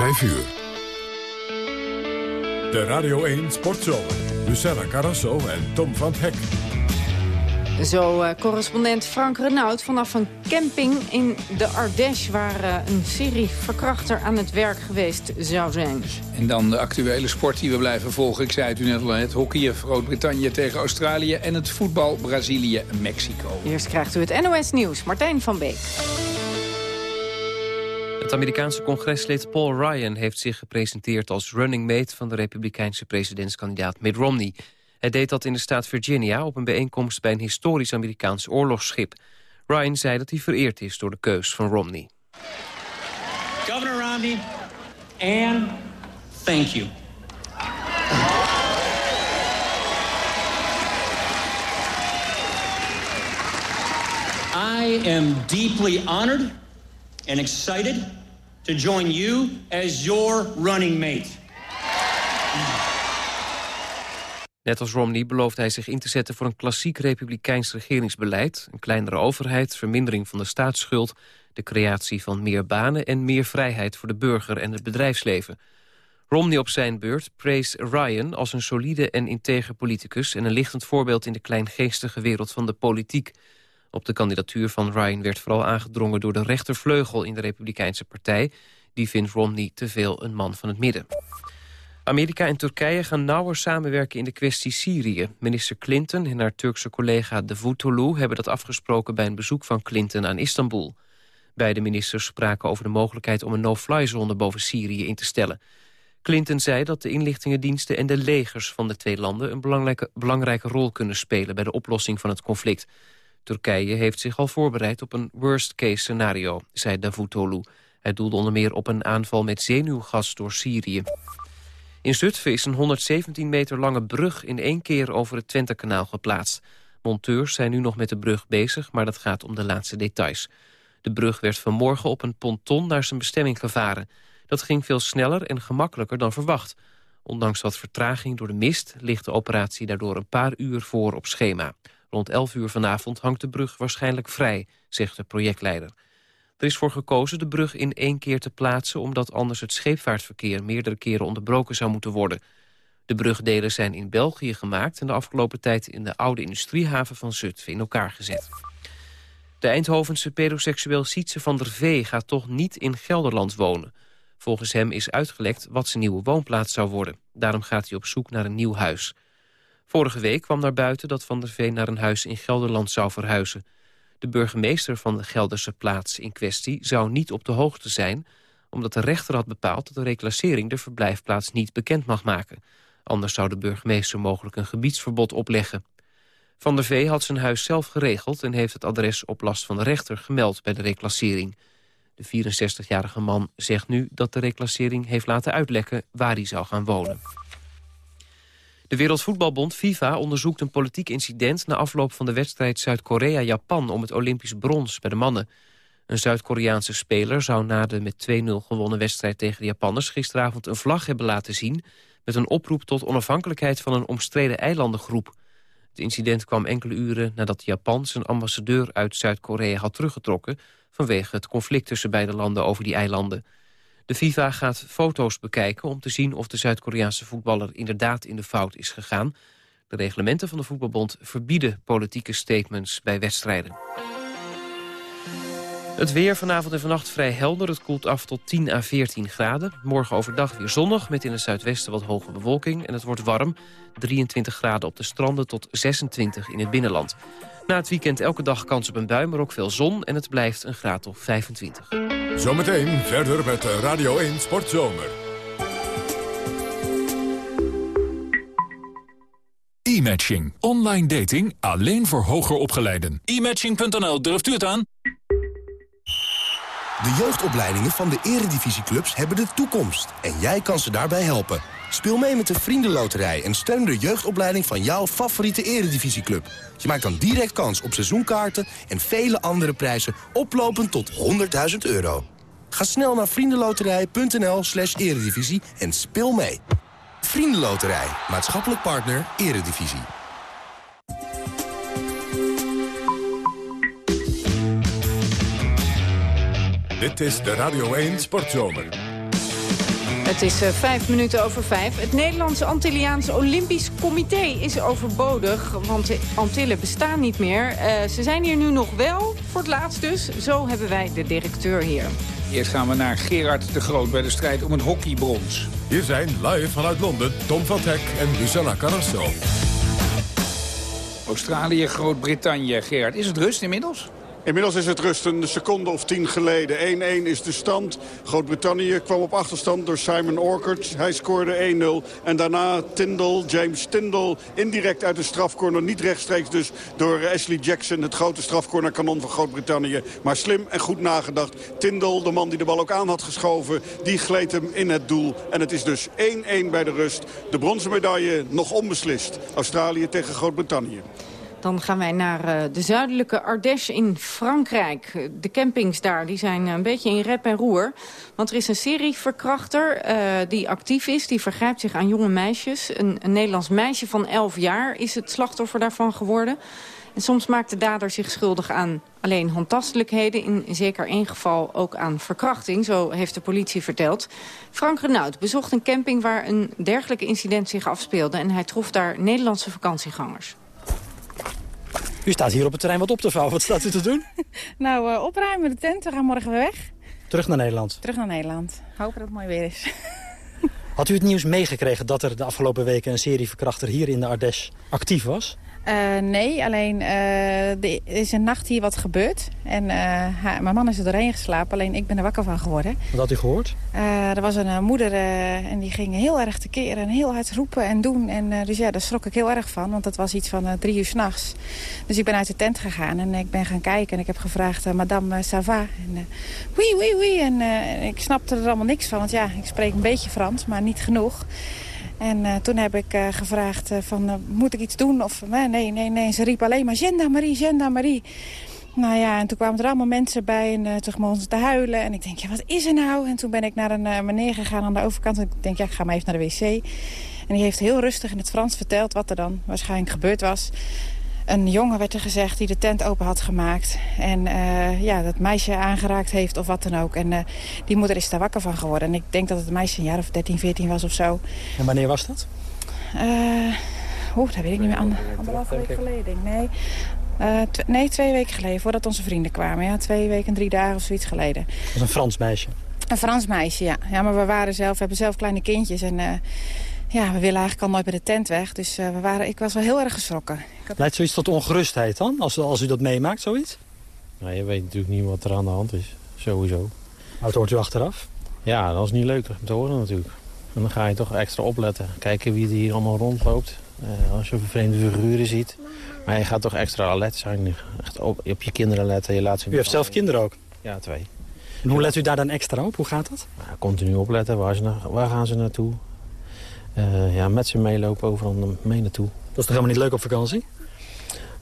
5 uur. De Radio 1 Sportzomer. Lucella Carrasso en Tom van Hek. Zo uh, correspondent Frank Renaud vanaf een camping in de Ardèche... waar uh, een serie verkrachter aan het werk geweest zou zijn. En dan de actuele sport die we blijven volgen. Ik zei het u net al, het hockey Groot-Brittannië tegen Australië... en het voetbal Brazilië-Mexico. Eerst krijgt u het NOS Nieuws. Martijn van Beek. Het Amerikaanse congreslid Paul Ryan heeft zich gepresenteerd als running mate van de republikeinse presidentskandidaat Mitt Romney. Hij deed dat in de staat Virginia op een bijeenkomst bij een historisch Amerikaans oorlogsschip. Ryan zei dat hij vereerd is door de keus van Romney. Governor Romney, and thank you. I am deeply honored and excited to join you as your running mate. Net als Romney belooft hij zich in te zetten voor een klassiek republikeins regeringsbeleid. Een kleinere overheid, vermindering van de staatsschuld... de creatie van meer banen en meer vrijheid voor de burger en het bedrijfsleven. Romney op zijn beurt prees Ryan als een solide en integer politicus... en een lichtend voorbeeld in de kleingeestige wereld van de politiek. Op de kandidatuur van Ryan werd vooral aangedrongen door de rechtervleugel in de Republikeinse partij. Die vindt Romney te veel een man van het midden. Amerika en Turkije gaan nauwer samenwerken in de kwestie Syrië. Minister Clinton en haar Turkse collega Davutoglu hebben dat afgesproken bij een bezoek van Clinton aan Istanbul. Beide ministers spraken over de mogelijkheid om een no-fly-zone boven Syrië in te stellen. Clinton zei dat de inlichtingendiensten en de legers van de twee landen een belangrijke, belangrijke rol kunnen spelen bij de oplossing van het conflict. Turkije heeft zich al voorbereid op een worst-case scenario, zei Davutoglu. Hij doelde onder meer op een aanval met zenuwgas door Syrië. In Zutphen is een 117 meter lange brug in één keer over het Twentekanaal geplaatst. Monteurs zijn nu nog met de brug bezig, maar dat gaat om de laatste details. De brug werd vanmorgen op een ponton naar zijn bestemming gevaren. Dat ging veel sneller en gemakkelijker dan verwacht. Ondanks wat vertraging door de mist ligt de operatie daardoor een paar uur voor op schema. Rond 11 uur vanavond hangt de brug waarschijnlijk vrij, zegt de projectleider. Er is voor gekozen de brug in één keer te plaatsen... omdat anders het scheepvaartverkeer meerdere keren onderbroken zou moeten worden. De brugdelen zijn in België gemaakt... en de afgelopen tijd in de oude industriehaven van Zutphen in elkaar gezet. De Eindhovense pedoseksueel Sietse van der Vee gaat toch niet in Gelderland wonen. Volgens hem is uitgelekt wat zijn nieuwe woonplaats zou worden. Daarom gaat hij op zoek naar een nieuw huis. Vorige week kwam naar buiten dat Van der Veen naar een huis in Gelderland zou verhuizen. De burgemeester van de Gelderse plaats in kwestie zou niet op de hoogte zijn... omdat de rechter had bepaald dat de reclassering de verblijfplaats niet bekend mag maken. Anders zou de burgemeester mogelijk een gebiedsverbod opleggen. Van der Vee had zijn huis zelf geregeld en heeft het adres op last van de rechter gemeld bij de reclassering. De 64-jarige man zegt nu dat de reclassering heeft laten uitlekken waar hij zou gaan wonen. De Wereldvoetbalbond FIFA onderzoekt een politiek incident... na afloop van de wedstrijd Zuid-Korea-Japan om het Olympisch brons bij de mannen. Een Zuid-Koreaanse speler zou na de met 2-0 gewonnen wedstrijd tegen de Japanners... gisteravond een vlag hebben laten zien... met een oproep tot onafhankelijkheid van een omstreden eilandengroep. Het incident kwam enkele uren nadat Japan zijn ambassadeur uit Zuid-Korea had teruggetrokken... vanwege het conflict tussen beide landen over die eilanden... De FIFA gaat foto's bekijken om te zien of de Zuid-Koreaanse voetballer inderdaad in de fout is gegaan. De reglementen van de voetbalbond verbieden politieke statements bij wedstrijden. Het weer vanavond en vannacht vrij helder. Het koelt af tot 10 à 14 graden. Morgen overdag weer zonnig met in het zuidwesten wat hoge bewolking. En het wordt warm. 23 graden op de stranden tot 26 in het binnenland. Na het weekend elke dag kans op een bui, maar ook veel zon. En het blijft een graad of 25. Zometeen verder met Radio 1 Sportzomer. E-matching. Online dating alleen voor hoger opgeleiden. E-matching.nl, durft u het aan? De jeugdopleidingen van de eredivisieclubs hebben de toekomst. En jij kan ze daarbij helpen. Speel mee met de Vriendenloterij en steun de jeugdopleiding van jouw favoriete eredivisieclub. Je maakt dan direct kans op seizoenkaarten en vele andere prijzen oplopend tot 100.000 euro. Ga snel naar vriendenloterij.nl slash eredivisie en speel mee. Vriendenloterij, maatschappelijk partner, eredivisie. Dit is de Radio 1 Sportzomer. Het is uh, vijf minuten over vijf. Het Nederlandse Antilliaans Olympisch Comité is overbodig, want de Antillen bestaan niet meer. Uh, ze zijn hier nu nog wel, voor het laatst dus. Zo hebben wij de directeur hier. Eerst gaan we naar Gerard de Groot bij de strijd om een hockeybrons. Hier zijn live vanuit Londen Tom van Hek en Lucella Carrasso. Australië, Groot-Brittannië. Gerard, is het rust inmiddels? Inmiddels is het rust een seconde of tien geleden. 1-1 is de stand. Groot-Brittannië kwam op achterstand door Simon Orchard. Hij scoorde 1-0. En daarna Tyndall, James Tyndall, indirect uit de strafcorner. Niet rechtstreeks dus door Ashley Jackson, het grote strafcornerkanon van Groot-Brittannië. Maar slim en goed nagedacht. Tyndall, de man die de bal ook aan had geschoven, die gleed hem in het doel. En het is dus 1-1 bij de rust. De bronzen medaille nog onbeslist. Australië tegen Groot-Brittannië. Dan gaan wij naar uh, de zuidelijke Ardèche in Frankrijk. De campings daar die zijn een beetje in rep en roer. Want er is een serieverkrachter uh, die actief is. Die vergrijpt zich aan jonge meisjes. Een, een Nederlands meisje van 11 jaar is het slachtoffer daarvan geworden. En soms maakt de dader zich schuldig aan alleen handtastelijkheden. In zeker één geval ook aan verkrachting, zo heeft de politie verteld. Frank Renaud bezocht een camping waar een dergelijk incident zich afspeelde. En hij trof daar Nederlandse vakantiegangers. U staat hier op het terrein wat op te vouwen. Wat staat u te doen? nou, uh, opruimen de tent. We gaan morgen weer weg. Terug naar Nederland? Terug naar Nederland. Hopen dat het mooi weer is. Had u het nieuws meegekregen dat er de afgelopen weken een serieverkrachter hier in de Ardèche actief was? Uh, nee, alleen uh, er is een nacht hier wat gebeurd. En haar, mijn man is er doorheen geslapen, alleen ik ben er wakker van geworden. Wat had u gehoord? er was een moeder en die ging heel erg tekeer en heel hard roepen en doen. En, dus ja, daar schrok ik heel erg van, want dat was iets van drie uur s'nachts. Dus ik ben uit de tent gegaan en ik ben gaan kijken en ik heb gevraagd, madame, ça va? En oui, oui, oui. En ik snapte er allemaal niks van, want ja, ik spreek een beetje Frans, maar niet genoeg. En uh, toen heb ik uh, gevraagd uh, van, moet ik iets doen? Of nee, nee, nee. Ze riep alleen maar, gendarmerie, gendarmerie. Nou ja, en toen kwamen er allemaal mensen bij en uh, toen begonnen ze te huilen. En ik denk, ja, wat is er nou? En toen ben ik naar een meneer gegaan aan de overkant. En ik denk, ja, ik ga maar even naar de wc. En die heeft heel rustig in het Frans verteld wat er dan waarschijnlijk gebeurd was een jongen werd er gezegd die de tent open had gemaakt. En uh, ja, dat meisje aangeraakt heeft of wat dan ook. En uh, die moeder is daar wakker van geworden. En ik denk dat het meisje een jaar of 13, 14 was of zo. En wanneer was dat? Uh, Oeh, dat weet ik niet meer. Ander, anderhalve week geleden. Nee. nee, twee weken geleden, voordat onze vrienden kwamen. Ja, twee weken, drie dagen of zoiets geleden. Dat was een Frans meisje? Een Frans meisje, ja. Ja, maar we waren zelf, we hebben zelf kleine kindjes. En ja, we willen eigenlijk al nooit bij de tent weg. Dus uh, we waren, ik was wel heel erg geschrokken. Had... Leidt zoiets tot ongerustheid dan, als, als u dat meemaakt, zoiets? Nou, je weet natuurlijk niet wat er aan de hand is, sowieso. Maar het hoort u achteraf? Ja, dat is niet leuk om te horen natuurlijk. En dan ga je toch extra opletten. Kijken wie er hier allemaal rondloopt. Uh, als je vreemde figuren ziet. Maar je gaat toch extra alert zijn. Echt op, op je kinderen letten. Je laat ze u heeft zelf kinderen ook? Ja, twee. En hoe let u daar dan extra op? Hoe gaat dat? Nou, continu opletten. Waar, ze naar, waar gaan ze naartoe? Uh, ja, met ze meelopen overal mee naartoe. Dat is toch helemaal niet leuk op vakantie?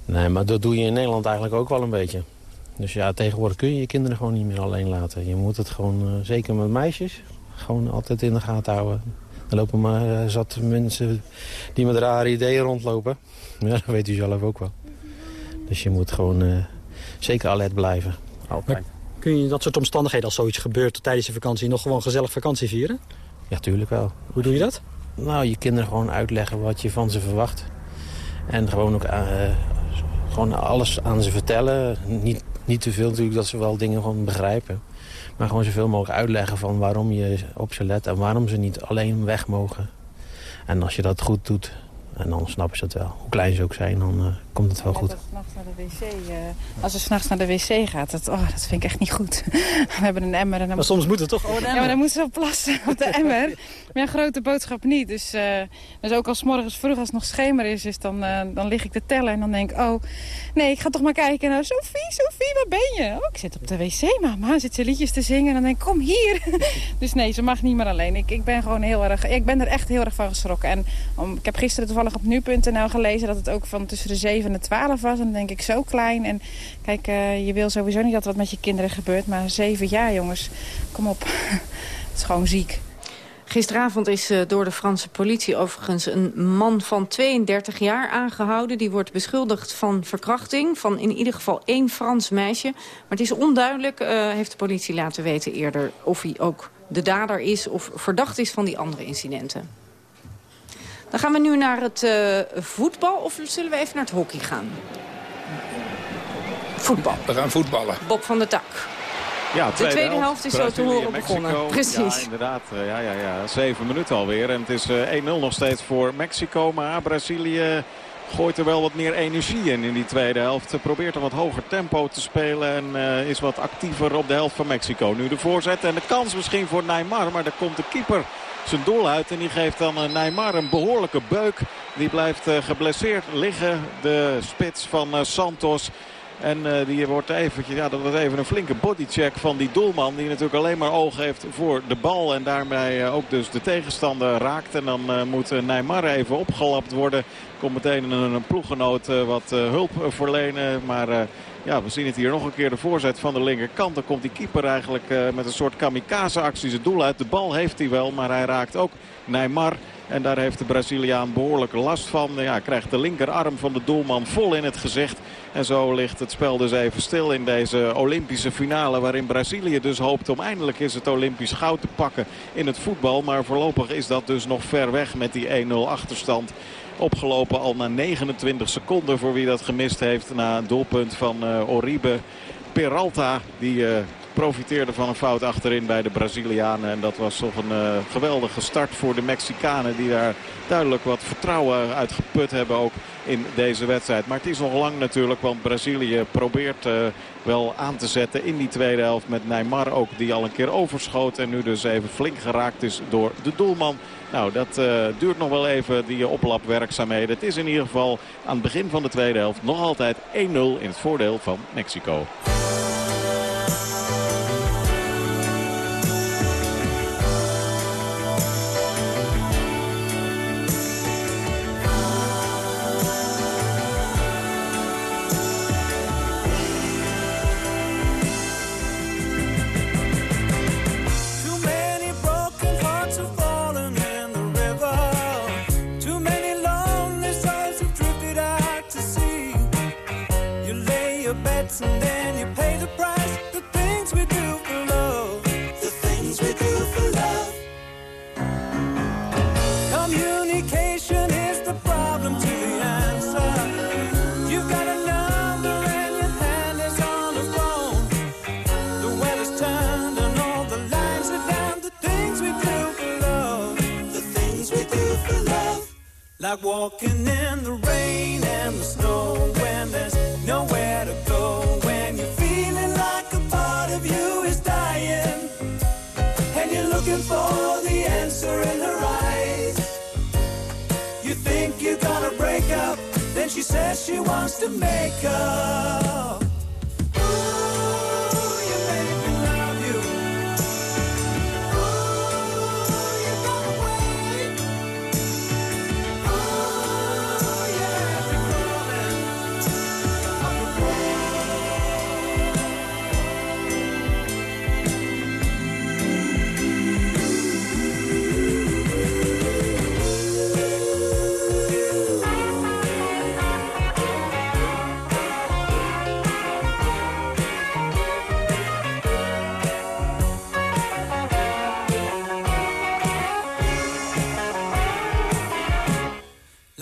Nee, maar dat doe je in Nederland eigenlijk ook wel een beetje. Dus ja, tegenwoordig kun je je kinderen gewoon niet meer alleen laten. Je moet het gewoon, uh, zeker met meisjes, gewoon altijd in de gaten houden. Er lopen maar uh, zat mensen die met rare ideeën rondlopen. Ja, dat weet u zelf ook wel. Dus je moet gewoon zeker alert blijven. Altijd. kun je dat soort omstandigheden, als zoiets gebeurt tijdens de vakantie... nog gewoon gezellig vakantie vieren? Ja, tuurlijk wel. Hoe doe je dat? Nou, je kinderen gewoon uitleggen wat je van ze verwacht. En gewoon ook uh, gewoon alles aan ze vertellen. Niet, niet te veel natuurlijk dat ze wel dingen gewoon begrijpen. Maar gewoon zoveel mogelijk uitleggen van waarom je op ze let... en waarom ze niet alleen weg mogen. En als je dat goed doet, en dan snappen ze het wel. Hoe klein ze ook zijn, dan uh, komt het wel goed. Als ze naar de wc, uh, als ze s'nachts naar de wc gaat, dat, oh, dat vind ik echt niet goed. We hebben een emmer. En dan maar soms moet het toch? Oh, ja, maar dan moeten ze wel plassen op de emmer. Maar ja, grote boodschap niet. Dus, uh, dus ook als morgens vroeg, als het nog schemer is, is dan, dan lig ik te tellen. En dan denk ik, oh, nee, ik ga toch maar kijken naar Sophie, Sophie, waar ben je? Oh, ik zit op de wc, mama. Zit ze liedjes te zingen. En dan denk ik, kom hier. dus nee, ze mag niet meer alleen. Ik, ik ben gewoon heel erg, ik ben er echt heel erg van geschrokken. En om, ik heb gisteren toevallig op nu.nl gelezen dat het ook van tussen de 7 en de 12 was. En dan denk ik zo klein. En kijk, uh, je wil sowieso niet dat wat met je kinderen gebeurt. Maar 7 jaar, jongens. Kom op. het is gewoon ziek. Gisteravond is uh, door de Franse politie overigens een man van 32 jaar aangehouden. Die wordt beschuldigd van verkrachting van in ieder geval één Frans meisje. Maar het is onduidelijk, uh, heeft de politie laten weten eerder, of hij ook de dader is of verdacht is van die andere incidenten. Dan gaan we nu naar het uh, voetbal of zullen we even naar het hockey gaan? Voetbal. We gaan voetballen. Bob van der Tak. Ja, tweede de tweede helft, is zo te horen begonnen. Precies. Ja, inderdaad. Ja, ja, ja. Zeven minuten alweer. En het is 1-0 nog steeds voor Mexico. Maar Brazilië gooit er wel wat meer energie in in die tweede helft. Probeert een wat hoger tempo te spelen en uh, is wat actiever op de helft van Mexico. Nu de voorzet en de kans misschien voor Neymar. Maar daar komt de keeper zijn doel uit. En die geeft dan Neymar een behoorlijke beuk. Die blijft uh, geblesseerd liggen. De spits van Santos. En uh, die wordt eventjes, ja, dat was even een flinke bodycheck van die doelman. Die natuurlijk alleen maar oog heeft voor de bal. En daarmee ook dus de tegenstander raakt. En dan moet Neymar even opgelapt worden. Komt meteen een, een ploeggenoot wat hulp verlenen. Maar ja, we zien het hier nog een keer de voorzet van de linkerkant. Dan komt die keeper eigenlijk met een soort kamikaze actie zijn doel uit. De bal heeft hij wel, maar hij raakt ook Neymar. En daar heeft de Braziliaan behoorlijk last van. Ja, krijgt de linkerarm van de doelman vol in het gezicht. En zo ligt het spel dus even stil in deze Olympische finale. Waarin Brazilië dus hoopt om eindelijk eens het Olympisch goud te pakken in het voetbal. Maar voorlopig is dat dus nog ver weg met die 1-0 achterstand. Opgelopen al na 29 seconden voor wie dat gemist heeft. Na een doelpunt van uh, Oribe Peralta. Die uh, profiteerde van een fout achterin bij de Brazilianen. En dat was toch een uh, geweldige start voor de Mexicanen. Die daar duidelijk wat vertrouwen uit geput hebben ook in deze wedstrijd. Maar het is nog lang natuurlijk, want Brazilië probeert uh, wel aan te zetten in die tweede helft. Met Neymar ook, die al een keer overschoot en nu dus even flink geraakt is door de doelman. Nou, dat uh, duurt nog wel even, die oplapwerkzaamheden. Het is in ieder geval aan het begin van de tweede helft nog altijd 1-0 in het voordeel van Mexico. To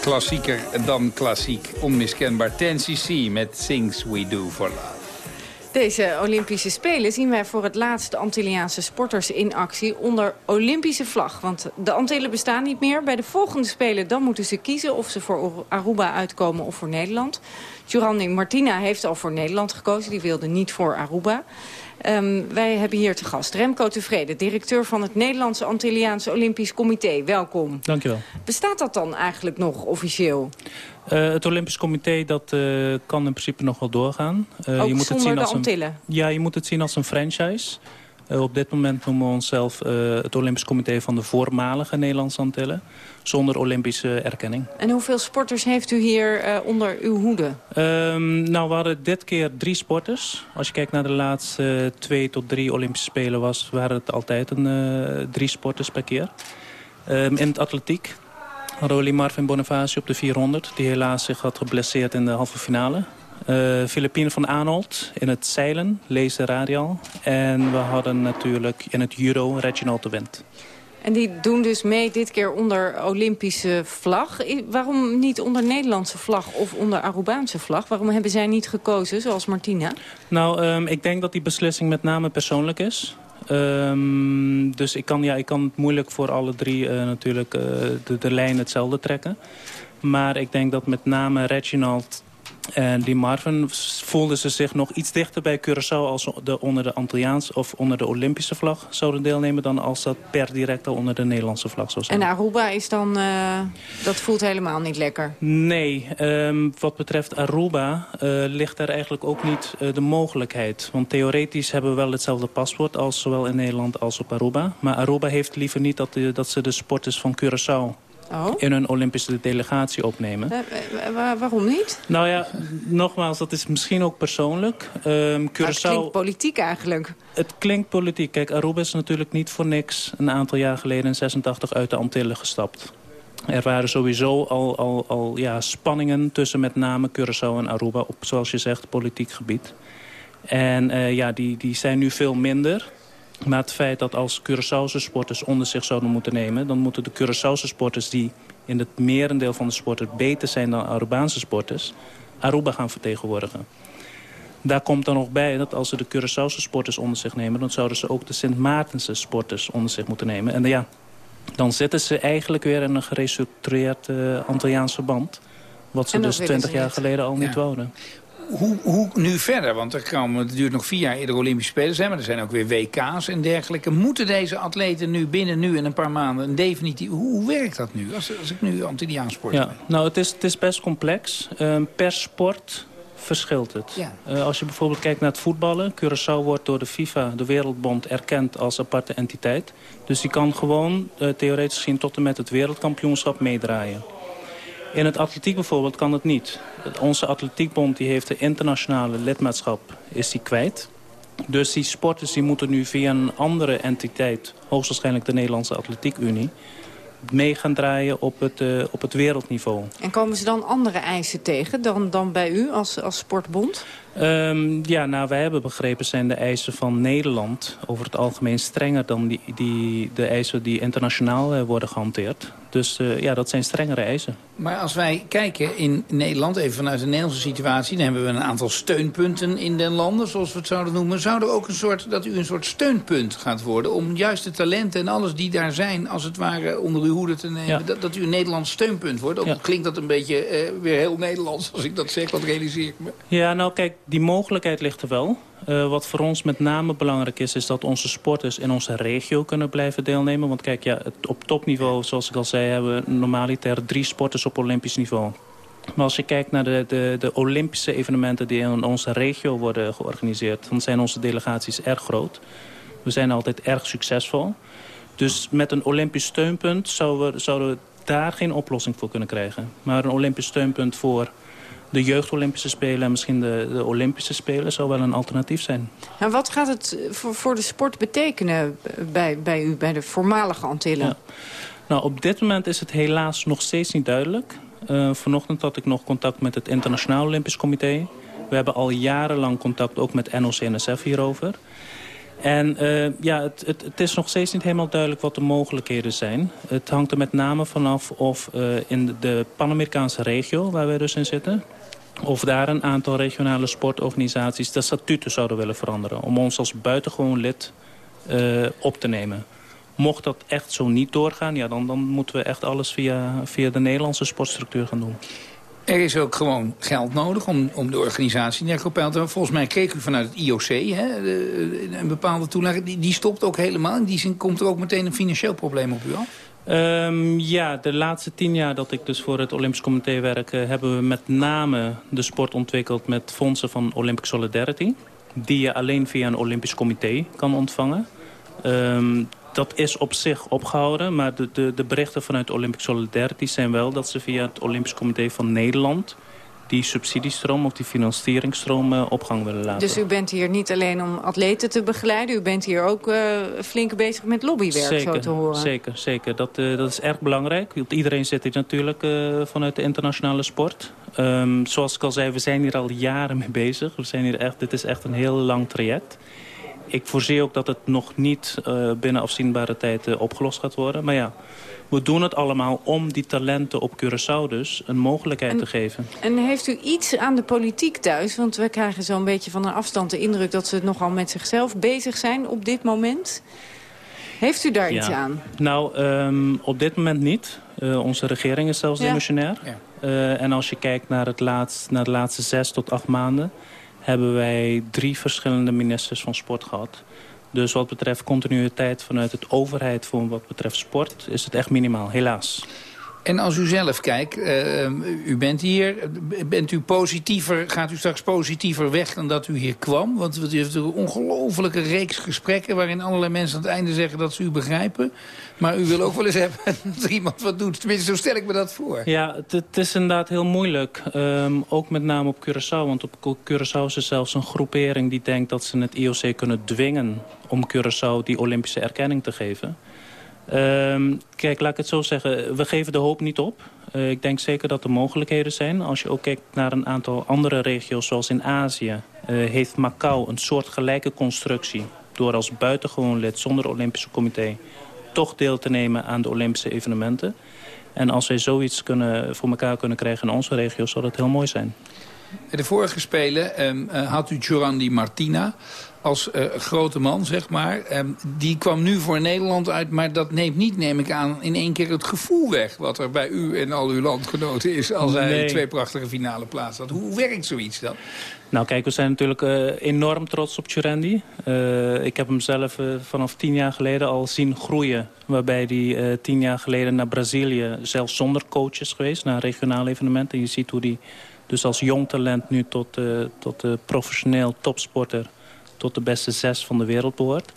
Klassieker dan klassiek. Onmiskenbaar 10cc met Things We Do For Love. Deze Olympische Spelen zien wij voor het laatst de Antilliaanse sporters in actie onder Olympische vlag. Want de Antillen bestaan niet meer. Bij de volgende Spelen dan moeten ze kiezen of ze voor Aruba uitkomen of voor Nederland. Giovanni Martina heeft al voor Nederland gekozen. Die wilde niet voor Aruba. Um, wij hebben hier te gast Remco Tevreden, directeur van het Nederlandse Antilliaanse Olympisch Comité. Welkom. Dankjewel. Bestaat dat dan eigenlijk nog officieel? Uh, het Olympisch Comité dat, uh, kan in principe nog wel doorgaan. Uh, Ook je moet het zien als Een, ja, je moet het zien als een franchise. Op dit moment noemen we onszelf het Olympisch Comité van de voormalige Nederlandse Antillen. Zonder Olympische erkenning. En hoeveel sporters heeft u hier uh, onder uw hoede? Um, nou, we hadden dit keer drie sporters. Als je kijkt naar de laatste twee tot drie Olympische Spelen was, waren het altijd een, drie sporters per keer. Um, in het atletiek hadden we Marvin Boniface op de 400. Die helaas zich had geblesseerd in de halve finale. Uh, Filipine van Arnold in het zeilen, lezen radial. En we hadden natuurlijk in het judo Reginald de Wind. En die doen dus mee dit keer onder Olympische vlag. Waarom niet onder Nederlandse vlag of onder Arubaanse vlag? Waarom hebben zij niet gekozen, zoals Martina? Nou, um, ik denk dat die beslissing met name persoonlijk is. Um, dus ik kan, ja, ik kan het moeilijk voor alle drie uh, natuurlijk uh, de, de lijn hetzelfde trekken. Maar ik denk dat met name Reginald en die Marvin voelden ze zich nog iets dichter bij Curaçao... als de onder de Antilliaans of onder de Olympische vlag zouden deelnemen... dan als dat per direct al onder de Nederlandse vlag zou zijn. En Aruba is dan... Uh, dat voelt helemaal niet lekker? Nee. Um, wat betreft Aruba uh, ligt er eigenlijk ook niet uh, de mogelijkheid. Want theoretisch hebben we wel hetzelfde paspoort... als zowel in Nederland als op Aruba. Maar Aruba heeft liever niet dat, dat ze de sporters van Curaçao Oh. in een Olympische delegatie opnemen. Uh, waar, waarom niet? Nou ja, nogmaals, dat is misschien ook persoonlijk. Um, Curaçao, het klinkt politiek eigenlijk. Het klinkt politiek. Kijk, Aruba is natuurlijk niet voor niks een aantal jaar geleden in 86 uit de Antillen gestapt. Er waren sowieso al, al, al ja, spanningen tussen met name Curaçao en Aruba op, zoals je zegt, politiek gebied. En uh, ja, die, die zijn nu veel minder. Maar het feit dat als Curaçaose sporters onder zich zouden moeten nemen... dan moeten de Curaçaose sporters die in het merendeel van de sporten beter zijn dan Arubaanse sporters... Aruba gaan vertegenwoordigen. Daar komt dan nog bij dat als ze de Curaçaose sporters onder zich nemen... dan zouden ze ook de Sint Maartense sporters onder zich moeten nemen. En ja, dan zitten ze eigenlijk weer in een gerestructureerd uh, Antilliaanse band... wat ze dus twintig jaar geleden al ja. niet wouden hoe, hoe nu verder? Want er komen, het duurt nog vier jaar eerder Olympische Spelen zijn... maar er zijn ook weer WK's en dergelijke. Moeten deze atleten nu binnen nu en een paar maanden een definitief... Hoe, hoe werkt dat nu, als, als ik nu Antilliaans sport ja, Nou, het is, het is best complex. Um, per sport verschilt het. Ja. Uh, als je bijvoorbeeld kijkt naar het voetballen... Curaçao wordt door de FIFA, de Wereldbond, erkend als aparte entiteit. Dus die kan gewoon uh, theoretisch gezien tot en met het wereldkampioenschap meedraaien. In het atletiek bijvoorbeeld kan het niet. Onze atletiekbond die heeft de internationale lidmaatschap is die kwijt. Dus die sporters die moeten nu via een andere entiteit... hoogstwaarschijnlijk de Nederlandse Atletiekunie... mee gaan draaien op het, uh, op het wereldniveau. En komen ze dan andere eisen tegen dan, dan bij u als, als sportbond? Um, ja, nou, wij hebben begrepen zijn de eisen van Nederland over het algemeen strenger dan die, die, de eisen die internationaal uh, worden gehanteerd. Dus uh, ja, dat zijn strengere eisen. Maar als wij kijken in Nederland, even vanuit de Nederlandse situatie... dan hebben we een aantal steunpunten in den landen, zoals we het zouden noemen. Zou er ook een soort, dat u een soort steunpunt gaat worden... om juist de talenten en alles die daar zijn, als het ware, onder uw hoede te nemen... Ja. Dat, dat u een Nederlands steunpunt wordt? Ook ja. klinkt dat een beetje uh, weer heel Nederlands als ik dat zeg, wat realiseer ik me. Ja, nou kijk, die mogelijkheid ligt er wel. Uh, wat voor ons met name belangrijk is, is dat onze sporters in onze regio kunnen blijven deelnemen. Want kijk, ja, op topniveau, zoals ik al zei, hebben we normaliter drie sporters op olympisch niveau. Maar als je kijkt naar de, de, de Olympische evenementen die in onze regio worden georganiseerd... dan zijn onze delegaties erg groot. We zijn altijd erg succesvol. Dus met een Olympisch steunpunt zouden we, zouden we daar geen oplossing voor kunnen krijgen. Maar een Olympisch steunpunt voor de jeugd-Olympische Spelen en misschien de, de, Olympische Spelen zou wel een alternatief zijn. En wat gaat het voor, voor de sport betekenen bij, bij u, bij de voormalige Antillen? Ja. Nou, op dit moment is het helaas nog steeds niet duidelijk. Uh, vanochtend had ik nog contact met het Internationaal Olympisch Comité. We hebben al jarenlang contact ook met NOC-NSF hierover. En uh, ja, het, het, het, is nog steeds niet helemaal duidelijk wat de mogelijkheden zijn. Het hangt er met name vanaf of uh, in de Pan-Amerikaanse regio, waar wij dus in zitten... of daar een aantal regionale sportorganisaties de statuten zouden willen veranderen... om ons als buitengewoon lid uh, op te nemen. Mocht dat echt zo niet doorgaan, ja, dan, dan moeten we echt alles via, via de Nederlandse sportstructuur gaan doen. Er is ook gewoon geld nodig om, om de organisatie hebben. Volgens mij kreeg u vanuit het IOC hè, een bepaalde toelage. Die, die stopt ook helemaal. In die zin komt er ook meteen een financieel probleem op u af? Um, ja, de laatste tien jaar dat ik dus voor het Olympisch Comité werk... Uh, hebben we met name de sport ontwikkeld met fondsen van Olympic Solidarity. Die je alleen via een Olympisch Comité kan ontvangen. Um, dat is op zich opgehouden. Maar de, de, de berichten vanuit Olympic Solidarity zijn wel dat ze via het Olympisch Comité van Nederland die subsidiestroom of die financieringsstroom uh, op gang willen laten. Dus u bent hier niet alleen om atleten te begeleiden... u bent hier ook uh, flink bezig met lobbywerk, zeker, zo te horen. Zeker, zeker. Dat, uh, dat is erg belangrijk. Want iedereen zit hier natuurlijk vanuit de internationale sport. Um, zoals ik al zei, we zijn hier al jaren mee bezig. We zijn hier echt, dit is echt een heel lang traject ik voorzie ook dat het nog niet uh, binnen afzienbare tijd uh, opgelost gaat worden. Maar ja, we doen het allemaal om die talenten op Curaçao dus een mogelijkheid en, te geven. En heeft u iets aan de politiek thuis? Want we krijgen zo'n beetje van een afstand de indruk dat ze nogal met zichzelf bezig zijn op dit moment. Heeft u daar ja. iets aan? Nou, um, op dit moment niet. Uh, onze regering is zelfs ja. dimissionair. Ja. en als je kijkt naar, het laatst, naar de laatste zes tot acht maanden hebben wij drie verschillende ministers van sport gehad. Dus wat betreft continuïteit vanuit het overheid voor wat betreft sport... is het echt minimaal, helaas. En als u zelf kijkt, uh, u bent hier, bent u positiever, gaat u straks positiever weg dan dat u hier kwam? Want u heeft een ongelofelijke reeks gesprekken waarin allerlei mensen aan het einde zeggen dat ze u begrijpen. Maar u wil ook wel eens hebben dat iemand wat doet. Tenminste, zo stel ik me dat voor. Ja, het, is inderdaad heel moeilijk. Um, ook met name op Curaçao. Want op Curaçao is er zelfs een groepering die denkt dat ze het IOC kunnen dwingen om Curaçao die Olympische erkenning te geven. Um, kijk, laat ik het zo zeggen. We geven de hoop niet op. Uh, ik denk zeker dat er mogelijkheden zijn. Als je ook kijkt naar een aantal andere regio's, zoals in Azië... Uh, heeft Macau een soortgelijke constructie... door als buitengewoon lid zonder Olympische comité... toch deel te nemen aan de Olympische evenementen. En als wij zoiets kunnen, voor elkaar kunnen krijgen in onze regio... zou dat heel mooi zijn. De vorige Spelen um, uh, had u Giorandi Martina als uh, grote man, zeg maar. Um, die kwam nu voor Nederland uit, maar dat neemt niet, neem ik aan... in één keer het gevoel weg wat er bij u en al uw landgenoten is... als hij nee. twee prachtige finale plaats had. Hoe werkt zoiets dan? Nou kijk, we zijn natuurlijk uh, enorm trots op Churendi. Uh, ik heb hem zelf uh, vanaf tien jaar geleden al zien groeien. Waarbij hij tien jaar geleden naar Brazilië zelfs zonder coach is geweest. Naar een regionaal evenement. En je ziet hoe hij dus als jong talent nu tot, tot professioneel topsporter tot de beste zes van de wereld behoort.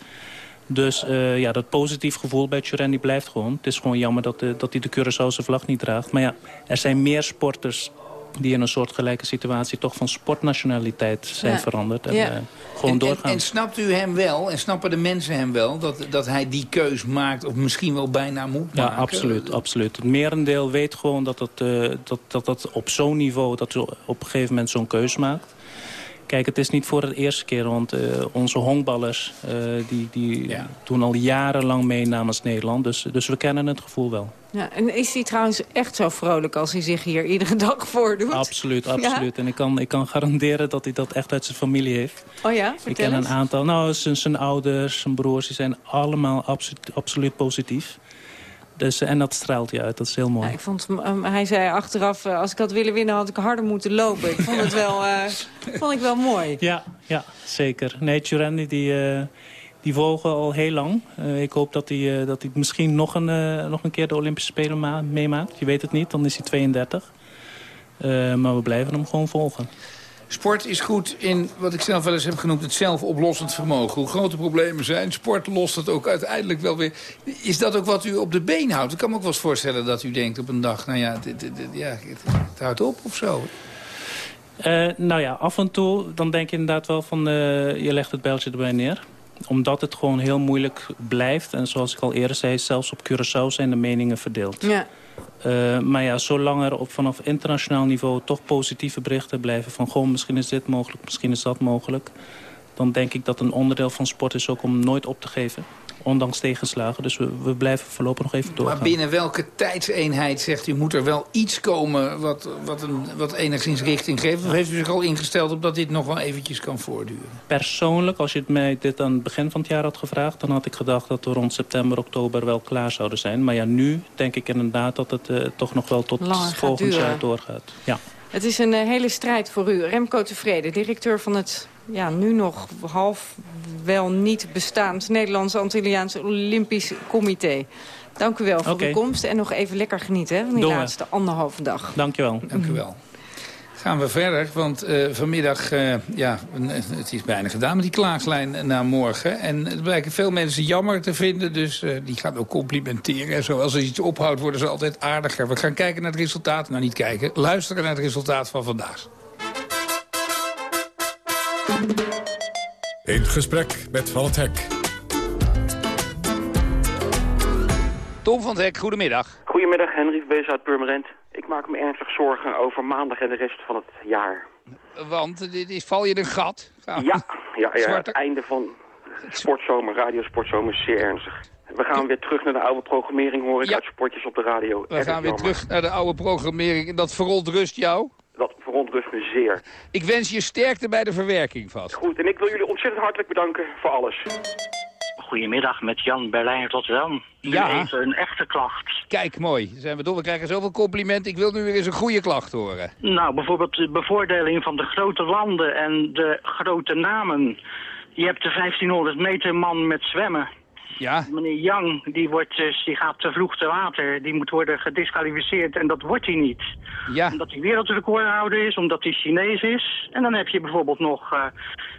Dus uh, ja, dat positief gevoel bij Churendi blijft gewoon. Het is gewoon jammer dat, de, dat hij de Curaçaose vlag niet draagt. Maar ja, er zijn meer sporters die in een soortgelijke situatie toch van sportnationaliteit zijn ja. veranderd. En, ja. uh, gewoon en, doorgaan. En, en, snapt u hem wel, en snappen de mensen hem wel... dat, dat hij die keus maakt, of misschien wel bijna moet ja, maken? Ja, absoluut, absoluut. Het merendeel weet gewoon dat dat, uh, dat, dat, dat op zo'n niveau... dat u op een gegeven moment zo'n keus maakt. Kijk, het is niet voor de eerste keer, want uh, onze honkballers uh, die, die ja. doen al jarenlang mee namens Nederland. Dus, dus we kennen het gevoel wel. Ja, en is hij trouwens echt zo vrolijk als hij zich hier iedere dag voordoet? Absoluut, absoluut. Ja? En ik kan, ik kan garanderen dat hij dat echt uit zijn familie heeft. Oh ja, Ik vertel ken eens. een aantal, nou, zijn, zijn ouders, zijn broers, die zijn allemaal absoluut, absoluut positief. Dus, en dat straalt je uit, dat is heel mooi. Ja, ik vond, um, hij zei achteraf, uh, als ik had willen winnen had ik harder moeten lopen. Ik vond het wel, uh, vond ik wel mooi. Ja, ja zeker. Nee, Churendi die, uh, die volgen al heel lang. Uh, ik hoop dat hij, dat hij misschien nog een, nog een keer de Olympische Spelen meemaakt. Je weet het niet, dan is hij 32. Uh, maar we blijven hem gewoon volgen. Sport is goed in wat ik zelf wel eens heb genoemd het zelfoplossend vermogen. Hoe grote problemen zijn, sport lost het ook uiteindelijk wel weer. Is dat ook wat u op de been houdt? Ik kan me ook wel eens voorstellen dat u denkt op een dag... nou ja, dit, dit, dit, ja het, het, houdt op of zo. Uh, nou ja, af en toe dan denk je inderdaad wel van... Uh, je legt het bijltje erbij neer omdat het gewoon heel moeilijk blijft. En zoals ik al eerder zei, zelfs op Curaçao zijn de meningen verdeeld. Ja. Uh, maar ja, zolang er op, vanaf internationaal niveau toch positieve berichten blijven... van goh, misschien is dit mogelijk, misschien is dat mogelijk... dan denk ik dat een onderdeel van sport is ook om nooit op te geven. Ondanks tegenslagen. Dus we, we blijven voorlopig nog even doorgaan. Maar binnen welke tijdseenheid zegt u, moet er wel iets komen wat, wat, een, wat enigszins richting geeft? Of heeft u zich al ingesteld op dat dit nog wel eventjes kan voortduren? Persoonlijk, als je het mij dit aan het begin van het jaar had gevraagd... dan had ik gedacht dat we rond september, oktober wel klaar zouden zijn. Maar ja, nu denk ik inderdaad dat het uh, toch nog wel tot volgend duren. jaar doorgaat. Ja. Het is een eh, hele strijd voor u. Remco Tevreden, directeur van het ja, nu nog half wel niet bestaand... Nederlands Antilliaans Olympisch Comité. Dank u wel voor Oké. uw komst en nog even lekker genieten hè, van die Doen we. laatste anderhalve dag. Dankjewel. Dank u wel. Gaan we verder, want eh, vanmiddag, eh, ja, het is bijna gedaan met die klaagslijn naar morgen. En het blijken veel mensen jammer te vinden, dus eh, die gaan ook complimenteren. En zo, als er iets ophoudt, worden ze altijd aardiger. We gaan kijken naar het resultaat, nou niet kijken, luisteren naar het resultaat van vandaag. In gesprek met Van het Hek. Tom van het Hek, goedemiddag. Goedemiddag, Henry Bees uit Purmerend. Ik maak me ernstig zorgen over maandag en de rest van het jaar. Want dit is, val je een gat? Ja, ja, ja het einde van sportzomer, radiosportzomer is zeer ernstig. We gaan weer terug naar de oude programmering, hoor ik uit sportjes op de radio. We gaan weer jammer. terug naar de oude programmering en dat verontrust jou. Dat verontrust me zeer. Ik wens je sterkte bij de verwerking vast. Goed, en ik wil jullie ontzettend hartelijk bedanken voor alles. Goedemiddag, met Jan Berlijn Rotterdam. Nu Ja. Even een echte klacht. Kijk, mooi. Zijn we door. We krijgen zoveel complimenten. Ik wil nu weer eens een goede klacht horen. Nou, bijvoorbeeld de bevoordeling van de grote landen en de grote namen. Je hebt de 1500 meter man met zwemmen. Ja. Meneer Yang, die, wordt, dus, die gaat te vroeg te water. Die moet worden gedisqualificeerd en dat wordt hij niet. Ja. Omdat hij wereldrecordhouder is, omdat hij Chinees is. En dan heb je bijvoorbeeld nog eh,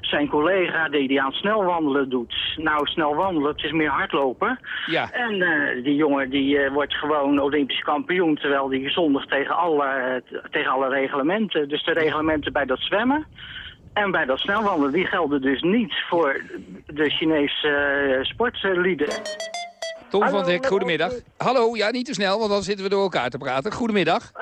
zijn collega die, die aan snelwandelen doet. Nou, snel wandelen, het is meer hardlopen. Ja. En eh, die jongen die eh, wordt gewoon Olympisch kampioen, terwijl die zondigt tegen alle, tegen alle reglementen. Dus de reglementen bij dat zwemmen en bij dat snelwandelen, die gelden dus niet voor de Chinese eh, sportlieden. Tom Hallo, van Dek, met goedemiddag. Hallo, ja, niet te snel, want dan zitten we door elkaar te praten. Goedemiddag.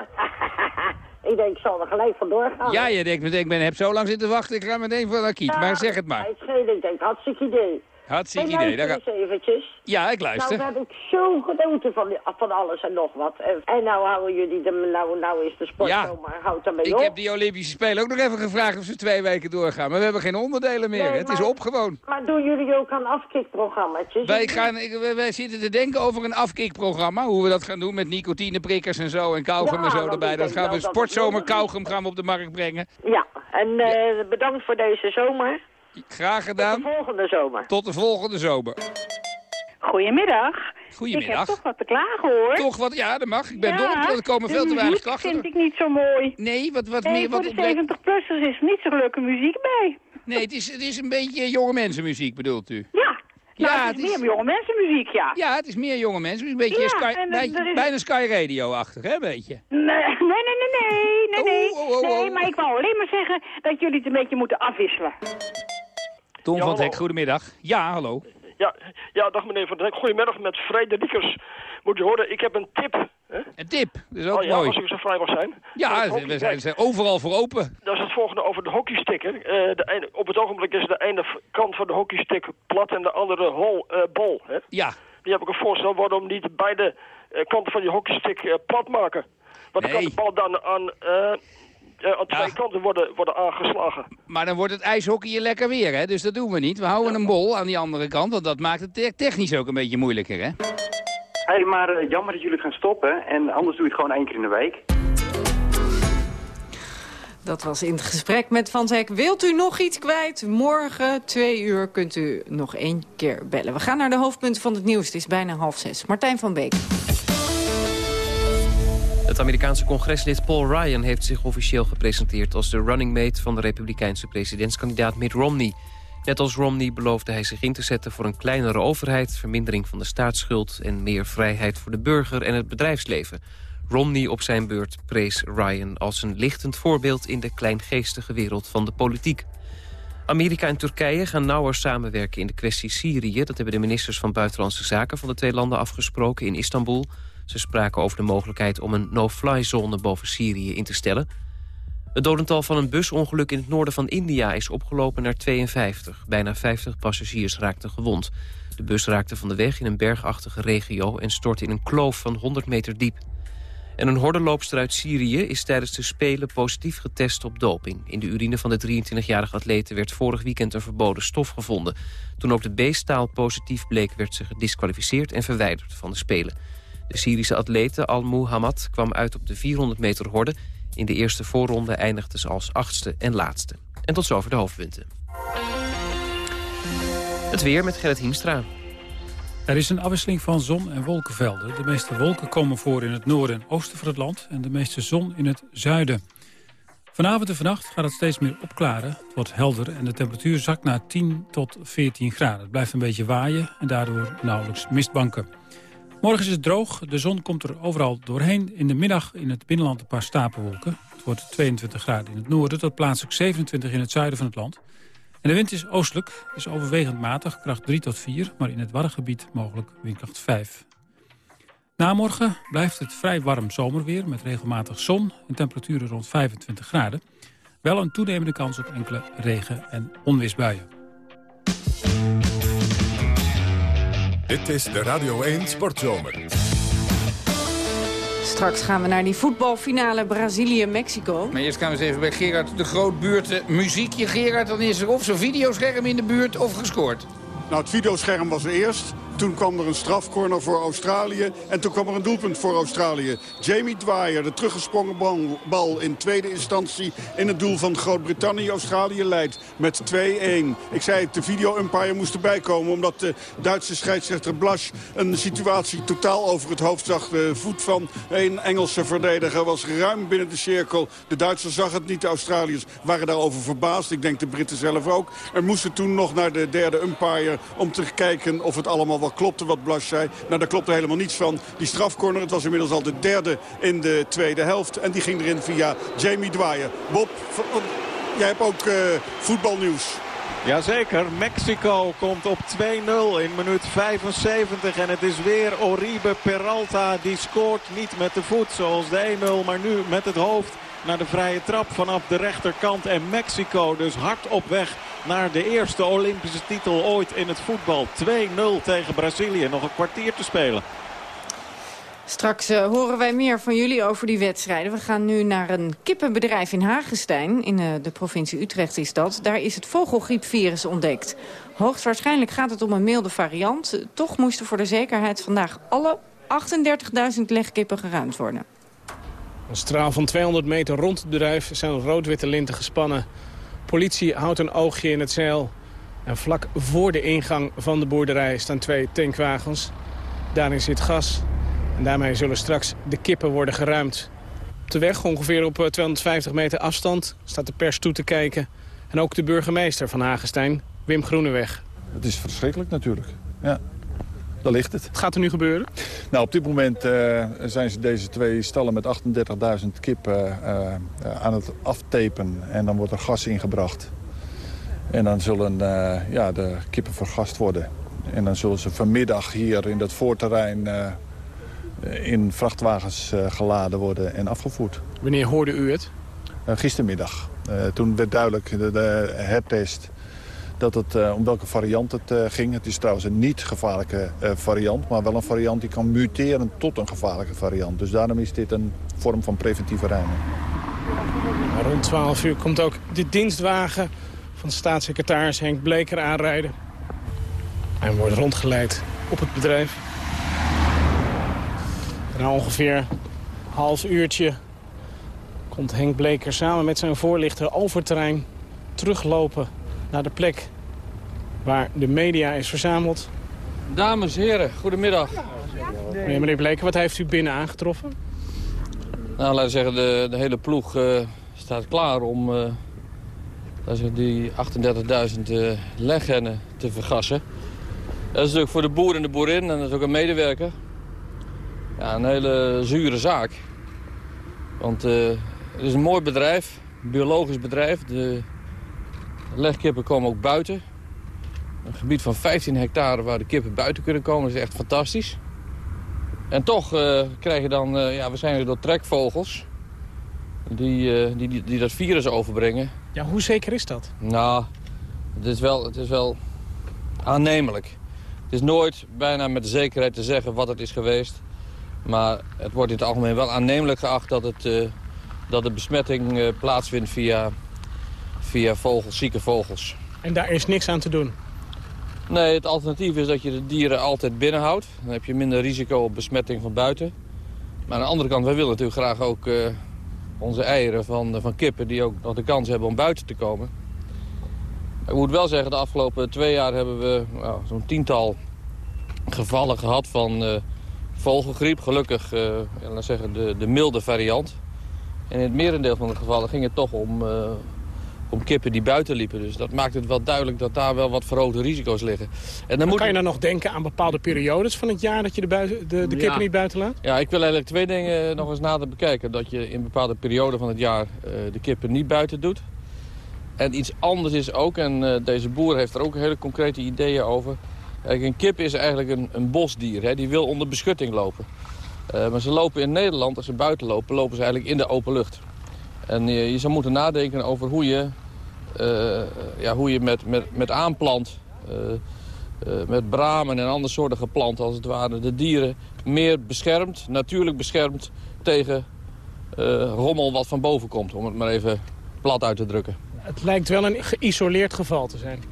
Ik denk, ik zal er gelijk vandoor gaan. Ja, je denkt meteen, ik ben, heb zo lang zitten wachten, ik ga meteen voor Akiet. Maar zeg het maar. Ik denk, hartstikke idee. Hartstikke Hey, idee. Daar luister ga- eens eventjes. Ja, ik luister. Nou, heb ik zo genoten van, van alles en nog wat. En, nou houden jullie, de, nou, nou is de sport Ja. zomaar, houd daarmee Ik op. heb die Olympische Spelen ook nog even gevraagd of ze twee weken doorgaan. Maar we hebben geen onderdelen meer. Nee, het is maar- op gewoon. Maar doen jullie ook aan afkikprogramma's? Wij, gaan, ik- wij, wij zitten te denken over een afkikprogramma. Hoe we dat gaan doen met nicotineprikkers en zo. En kauwgom Ja, en zo erbij. ik Dat gaan we sportzomer kauwgom gaan we op de markt brengen. Ja, en eh, bedankt voor deze zomer. Graag gedaan. Tot de volgende zomer. Tot de volgende zomer. Goedemiddag. Goedemiddag. Ik heb toch wat te klagen hoor. Toch wat, ja, dat mag. Ik ben Ja, dol er komen veel te weinig muziek klachten. vind ik niet zo mooi. Nee, wat, wat nee, meer... Wat voor de ontbreekt- 70-plussers is niet zo leuke muziek bij. Nee, het is, het is een beetje jonge mensenmuziek, bedoelt u? Ja. Ja, Nou, het het is is- meer jonge mensenmuziek, ja. Ja, het is meer jonge mensen. Een beetje Ja, Sky, en bij- is- bijna Sky Radio-achtig, hè, een beetje. Nee, nee, nee, nee, nee, nee, nee. Oh, oh, oh, Nee, maar ik wou alleen maar zeggen dat jullie het een beetje moeten afwisselen. Tom Ja, van het Hek, goedemiddag. Ja, hallo. Ja, ja, dag meneer Van Dijk. Goedemiddag met Frederikers. Moet je horen, ik heb een tip. Hè? Een tip, dat is ook oh, ja, mooi. als ik zo vrij mag zijn. Ja, het we zijn, overal voor open. Dat is het volgende over de hockeysticker. Eh, de ene, op het ogenblik is de ene kant van de hockeystick plat en de andere hol, eh, bol. Hè? Ja. Die heb ik een voorstel waarom niet beide eh, kanten van die hockeystick eh, plat maken. Want dan kan de bal dan aan, eh, eh, aan twee kanten worden, worden aangeslagen. Maar dan wordt het ijshockeyen lekker weer, hè? Dus dat doen we niet. We houden een bol aan die andere kant, want dat maakt het te- technisch ook een beetje moeilijker, hè? Hé, hey, maar eh, jammer dat jullie gaan stoppen. En anders doe je het gewoon één keer in de week. Dat was in het gesprek met Van Zek. Wilt u nog iets kwijt? Morgen, twee uur, kunt u nog één keer bellen. We gaan naar de hoofdpunten van het nieuws. Het is bijna half zes. Martijn van Beek. Het Amerikaanse congreslid Paul Ryan heeft zich officieel gepresenteerd... als de running mate van de republikeinse presidentskandidaat Mitt Romney. Net als Romney beloofde hij zich in te zetten voor een kleinere overheid... vermindering van de staatsschuld en meer vrijheid voor de burger en het bedrijfsleven. Romney op zijn beurt prees Ryan als een lichtend voorbeeld... in de kleingeestige wereld van de politiek. Amerika en Turkije gaan nauwer samenwerken in de kwestie Syrië. Dat hebben de ministers van Buitenlandse Zaken van de twee landen afgesproken in Istanbul. Ze spraken over de mogelijkheid om een no-fly-zone boven Syrië in te stellen. Het dodental van een busongeluk in het noorden van India is opgelopen naar 52. Bijna 50 passagiers raakten gewond. De bus raakte van de weg in een bergachtige regio... en stortte in een kloof van 100 meter diep. En een hordenloopster uit Syrië is tijdens de Spelen positief getest op doping. In de urine van de 23-jarige atlete werd vorig weekend een verboden stof gevonden. Toen ook de B-staal positief bleek, werd ze gedisqualificeerd en verwijderd van de Spelen. De Syrische atlete Al-Muhammad kwam uit op de 400 meter horde. In de eerste voorronde eindigde ze als achtste en laatste. En tot zover de hoofdpunten. Het weer met Gerrit Hiemstra. Er is een afwisseling van zon- en wolkenvelden. De meeste wolken komen voor in het noorden en oosten van het land... en de meeste zon in het zuiden. Vanavond en vannacht gaat het steeds meer opklaren. Het wordt helder en de temperatuur zakt naar 10 tot 14 graden. Het blijft een beetje waaien en daardoor nauwelijks mistbanken. Morgen is het droog, de zon komt er overal doorheen. In de middag in het binnenland een paar stapelwolken. Het wordt 22 graden in het noorden tot plaatselijk 27 in het zuiden van het land. En de wind is oostelijk, is overwegend matig, kracht 3 tot 4... maar in het Waddengebied mogelijk windkracht 5. Na morgen blijft het vrij warm zomerweer met regelmatig zon... en temperaturen rond 25 graden. Wel een toenemende kans op enkele regen- en onweersbuien. Dit is de Radio 1 Sportzomer. Straks gaan we naar die voetbalfinale Brazilië-Mexico. Maar eerst gaan we eens even bij Gerard de Groot buurten muziekje. Gerard, dan is er of zo'n videoscherm in de buurt of gescoord. Nou, het videoscherm was er eerst. Toen kwam er een strafcorner voor Australië. En toen kwam er een doelpunt voor Australië. Jamie Dwyer, de teruggesprongen bal, in tweede instantie in het doel van Groot-Brittannië. Australië leidt met 2-1. Ik zei het, de video-umpire moest erbij komen... omdat de Duitse scheidsrechter Blasch een situatie totaal over het hoofd zag. De voet van een Engelse verdediger was ruim binnen de cirkel. De Duitsers zag het niet, de Australiërs waren daarover verbaasd. Ik denk de Britten zelf ook. Er moesten toen nog naar de derde umpire om te kijken of het allemaal klopte wat Blas zei. Nou, daar klopte helemaal niets van. Die strafcorner, het was inmiddels al de derde in de tweede helft. En die ging erin via Jamie Dwyer. Bob, jij hebt ook uh, voetbalnieuws. Jazeker, Mexico komt op 2-0 in minuut 75. En het is weer Oribe Peralta die scoort niet met de voet zoals de 1-0. Maar nu met het hoofd naar de vrije trap vanaf de rechterkant. En Mexico dus hard op weg naar de eerste Olympische titel ooit in het voetbal. 2-0 tegen Brazilië. Nog een kwartier te spelen. Straks uh, horen wij meer van jullie over die wedstrijden. We gaan nu naar een kippenbedrijf in Hagestein. In uh, de provincie Utrecht is dat. Daar is het vogelgriepvirus ontdekt. Hoogstwaarschijnlijk gaat het om een milde variant. Toch moesten voor de zekerheid vandaag alle 38.000 legkippen geruimd worden. Een straal van 200 meter rond het bedrijf zijn rood-witte linten gespannen. Politie houdt een oogje in het zeil. En vlak voor de ingang van de boerderij staan twee tankwagens. Daarin zit gas. En daarmee zullen straks de kippen worden geruimd. Op de weg, ongeveer op 250 meter afstand, staat de pers toe te kijken. En ook de burgemeester van Hagestein, Wim Groeneweg. Het is verschrikkelijk natuurlijk, ja. Daar ligt het. Wat gaat er nu gebeuren? Nou, op dit moment uh, zijn ze deze twee stallen met 38.000 kippen uh, aan het aftapen. En dan wordt er gas ingebracht. En dan zullen ja, de kippen vergast worden. En dan zullen ze vanmiddag hier in dat voorterrein in vrachtwagens geladen worden en afgevoerd. Wanneer hoorde u het? gistermiddag. toen werd duidelijk de, de hertest dat het, uh, om welke variant het uh, ging. Het is trouwens een niet gevaarlijke uh, variant, maar wel een variant die kan muteren tot een gevaarlijke variant. Dus daarom is dit een vorm van preventieve ruiming. Rond 12 uur komt ook de dienstwagen van staatssecretaris Henk Bleker aanrijden. Hij wordt rondgeleid op het bedrijf. Na ongeveer een half uurtje komt Henk Bleker samen met zijn voorlichter over terrein teruglopen naar de plek waar de media is verzameld. Dames en heren, goedemiddag. Meneer, meneer Bleker, wat heeft u binnen aangetroffen? Nou, laten we zeggen, de, de hele ploeg uh, staat klaar om uh, zeggen, die 38.000 uh, leghennen te vergassen. Dat is natuurlijk voor de boer en de boerin en dat is ook een medewerker. Ja, een hele zure zaak. Want het is een mooi bedrijf, een biologisch bedrijf. De, legkippen komen ook buiten. Een gebied van 15 hectare waar de kippen buiten kunnen komen is echt fantastisch. En toch uh, krijg je dan, uh, ja, we door trekvogels. die, eh, die, die, die dat virus overbrengen. Ja, hoe zeker is dat? Nou, het is wel, het is wel aannemelijk. Het is nooit bijna met zekerheid te zeggen wat het is geweest. Maar het wordt in het algemeen wel aannemelijk geacht dat, het, dat de besmetting plaatsvindt via, via vogels, zieke vogels. En daar is niks aan te doen? Nee, het alternatief is dat je de dieren altijd binnenhoudt. Dan heb je minder risico op besmetting van buiten. Maar aan de andere kant, wij willen natuurlijk graag ook eh, onze eieren van, van kippen... die ook nog de kans hebben om buiten te komen. Ik moet wel zeggen, de afgelopen twee jaar hebben we nou, zo'n tiental gevallen gehad van eh, vogelgriep. Gelukkig, uh, ja, laat zeggen, de, de milde variant. En in het merendeel van de gevallen ging het toch om, uh, om kippen die buiten liepen. Dus dat maakt het wel duidelijk dat daar wel wat verhoogde risico's liggen. En dan moet... Kan je dan nog denken aan bepaalde periodes van het jaar dat je de, buiten, de, de kippen Ja. niet buiten laat? Ja, ik wil eigenlijk twee dingen nog eens nader bekijken. Dat je in bepaalde perioden van het jaar eh, de kippen niet buiten doet. En iets anders is ook, en eh, deze boer heeft er ook hele concrete ideeën over. Een kip is eigenlijk een, een bosdier, hè, die wil onder beschutting lopen. Eh, maar ze lopen in Nederland, als ze buiten lopen, lopen ze eigenlijk in de open lucht. En je, je zou moeten nadenken over hoe je, eh, ja, hoe je met, met, met aanplant, eh, eh, met bramen en andere soorten planten als het ware, de dieren meer beschermt, natuurlijk beschermt tegen eh, rommel wat van boven komt, om het maar even plat uit te drukken. Het lijkt wel een geïsoleerd geval te zijn.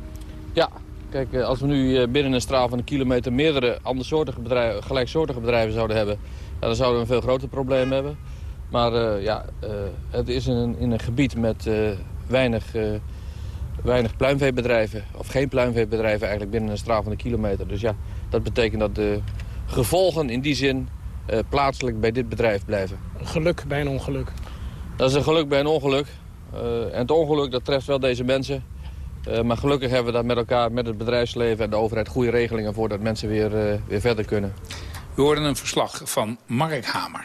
Ja, kijk, eh, als we nu eh, binnen een straal van een kilometer meerdere andersoortige bedrijven, gelijksoortige bedrijven zouden hebben, dan zouden we een veel groter probleem hebben. Maar eh, ja, eh, het is in een, in een gebied met eh, weinig, eh, weinig pluimveebedrijven, of geen pluimveebedrijven eigenlijk binnen een straal van een kilometer. Dus ja, dat betekent dat de gevolgen in die zin eh, plaatselijk bij dit bedrijf blijven. Een geluk bij een ongeluk. Dat is een geluk bij een ongeluk. Eh, en het ongeluk dat treft wel deze mensen. Eh, maar gelukkig hebben we daar met elkaar, met het bedrijfsleven en de overheid... goede regelingen voor dat mensen weer, eh, weer verder kunnen. We hoorden een verslag van Mark Hamer.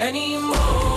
anymore.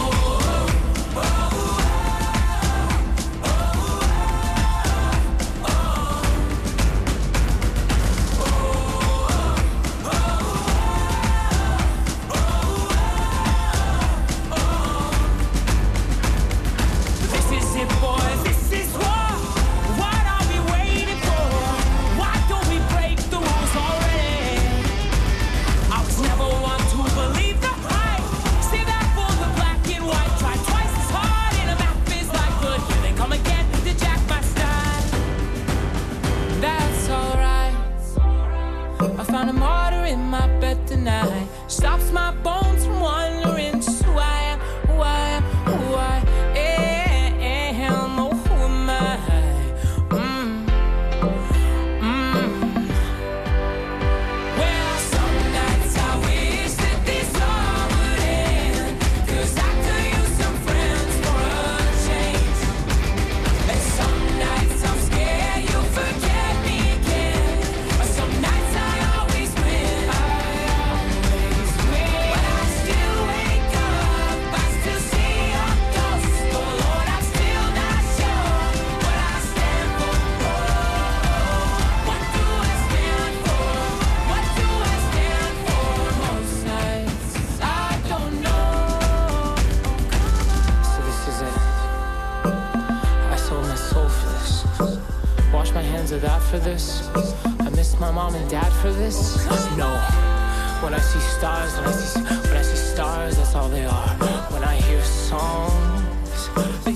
When I see stars, that's all they are. When I hear songs, They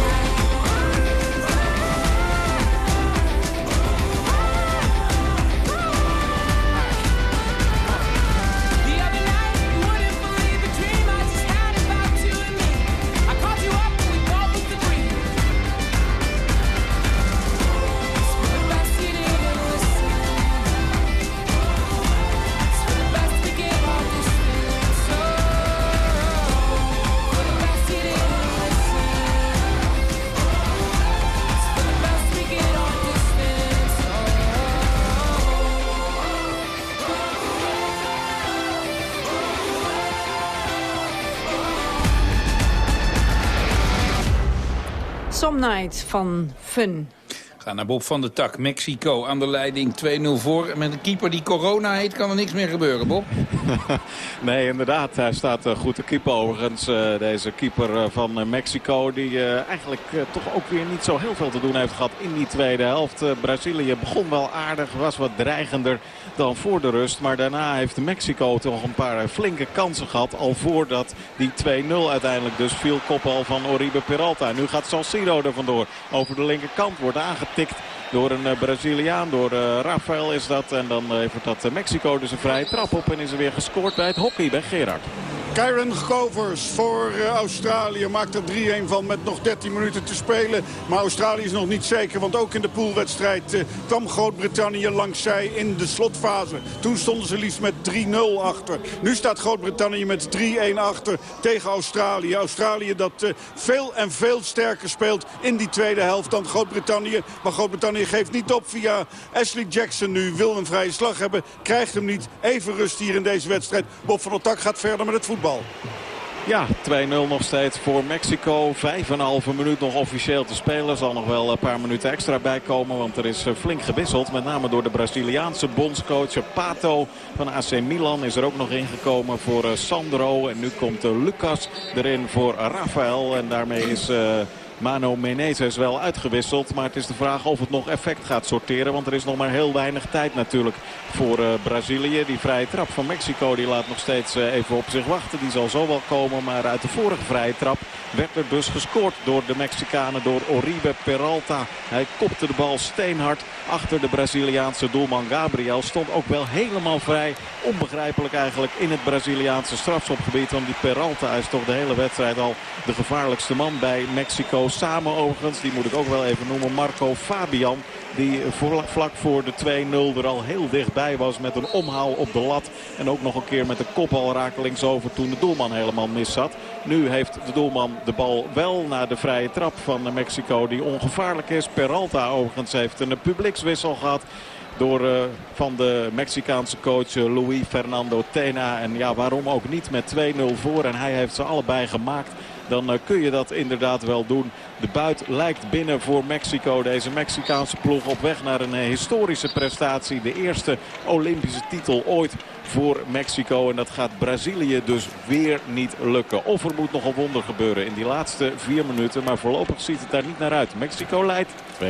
Van Fun. Ga naar Bob van der Tak, Mexico, aan de leiding 2-0 voor. Met een keeper die corona heet, kan er niks meer gebeuren, Bob. Nee, inderdaad. Hij staat eh, goed te keeper overigens. eh, deze keeper eh, van Mexico. Die eigenlijk toch ook weer niet zo heel veel te doen heeft gehad in die tweede helft. Brazilië begon wel aardig. Was wat dreigender dan voor de rust. Maar daarna heeft Mexico toch een paar flinke kansen gehad. Al voordat die 2-0 uiteindelijk dus viel. Kopbal van Oribe Peralta. Nu gaat Salcido er vandoor. Over de linkerkant wordt aangetikt door een eh, Braziliaan. Door eh, Rafael is dat. En dan levert dat eh, Mexico dus een vrije trap op. En is er weer gescoord bij het hockey bij Gerard. Kyron Govers voor eh, Australië maakt er 3-1 van met nog 13 minuten te spelen. Maar Australië is nog niet zeker, want ook in de poolwedstrijd eh, kwam Groot-Brittannië langs zij in de slotfase. Toen stonden ze liefst met 3-0 achter. Nu staat Groot-Brittannië met 3-1 achter tegen Australië. Australië dat eh, veel en veel sterker speelt in die tweede helft dan Groot-Brittannië. Maar Groot-Brittannië geeft niet op via Ashley Jackson nu. Wil een vrije slag hebben, krijgt hem niet. Even rust hier in deze wedstrijd. Bob van der Tak gaat verder met het voetbal. Ja, 2-0 nog steeds voor Mexico. Vijf en een halve minuut nog officieel te spelen. Zal nog wel een paar minuten extra bijkomen. Want er is eh, flink gewisseld. Met name door de Braziliaanse bondscoach Pato van AC Milan is er ook nog ingekomen voor eh, Sandro. En nu komt eh, Lucas erin voor Rafael. En daarmee is... Mano Menezes wel uitgewisseld. Maar het is de vraag of het nog effect gaat sorteren. Want er is nog maar heel weinig tijd natuurlijk voor eh, Brazilië. Die vrije trap van Mexico die laat nog steeds eh, even op zich wachten. Die zal zo wel komen. Maar uit de vorige vrije trap werd er dus gescoord door de Mexicanen. Door Oribe Peralta. Hij kopte de bal steenhard achter de Braziliaanse doelman Gabriel. Stond ook wel helemaal vrij. Onbegrijpelijk eigenlijk in het Braziliaanse strafschopgebied. Want die Peralta is toch de hele wedstrijd al de gevaarlijkste man bij Mexico. Samen overigens, die moet ik ook wel even noemen, Marco Fabian. Die vlak voor de 2-0 er al heel dichtbij was met een omhaal op de lat. En ook nog een keer met de kopbal rakelings over toen de doelman helemaal mis zat. Nu heeft de doelman de bal wel naar de vrije trap van Mexico die ongevaarlijk is. Peralta overigens heeft een publiekswissel gehad door eh, van de Mexicaanse coach eh, Luis Fernando Tena. En ja, waarom ook niet met 2-0 voor. En hij heeft ze allebei gemaakt. Dan eh, kun je dat inderdaad wel doen. De buit lijkt binnen voor Mexico. Deze Mexicaanse ploeg op weg naar een historische prestatie. De eerste Olympische titel ooit voor Mexico. En dat gaat Brazilië dus weer niet lukken. Of er moet nog een wonder gebeuren in die laatste vier minuten. Maar voorlopig ziet het daar niet naar uit. Mexico leidt 2-0.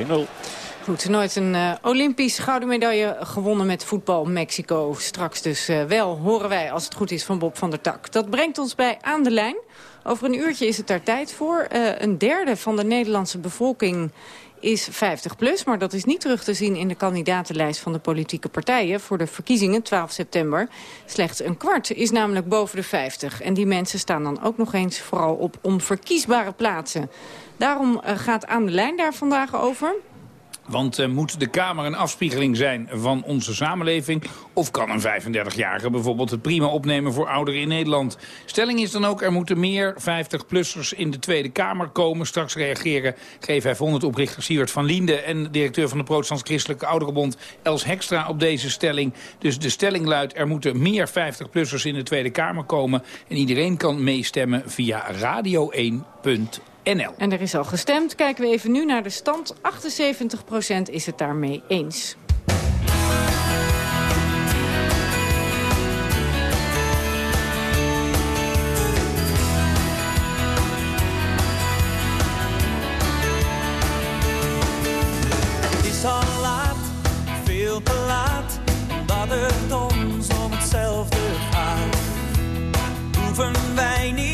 Goed, nooit een eh, Olympisch gouden medaille gewonnen met voetbal Mexico. Straks dus eh, wel, horen wij als het goed is van Bob van der Tak. Dat brengt ons bij Aan de Lijn. Over een uurtje is het daar tijd voor. Eh, een derde van de Nederlandse bevolking is 50 plus, maar dat is niet terug te zien in de kandidatenlijst van de politieke partijen voor de verkiezingen 12 september. Slechts een kwart is namelijk boven de 50 en die mensen staan dan ook nog eens vooral op onverkiesbare plaatsen. Daarom eh, gaat aan de lijn daar vandaag over. Want eh, moet de Kamer een afspiegeling zijn van onze samenleving? Of kan een 35-jarige bijvoorbeeld het prima opnemen voor ouderen in Nederland? Stelling is dan ook, er moeten meer 50-plussers in de Tweede Kamer komen. Straks reageren G500-oprichter Siewert van Liende... en directeur van de Protestants Christelijke Ouderenbond Els Hekstra op deze stelling. Dus de stelling luidt, er moeten meer 50-plussers in de Tweede Kamer komen. En iedereen kan meestemmen via radio1.nl. NL. En er is al gestemd. Kijken we even nu naar de stand. 78% is het daarmee eens. dat het ons om hetzelfde gaat. Hoeven wij niet.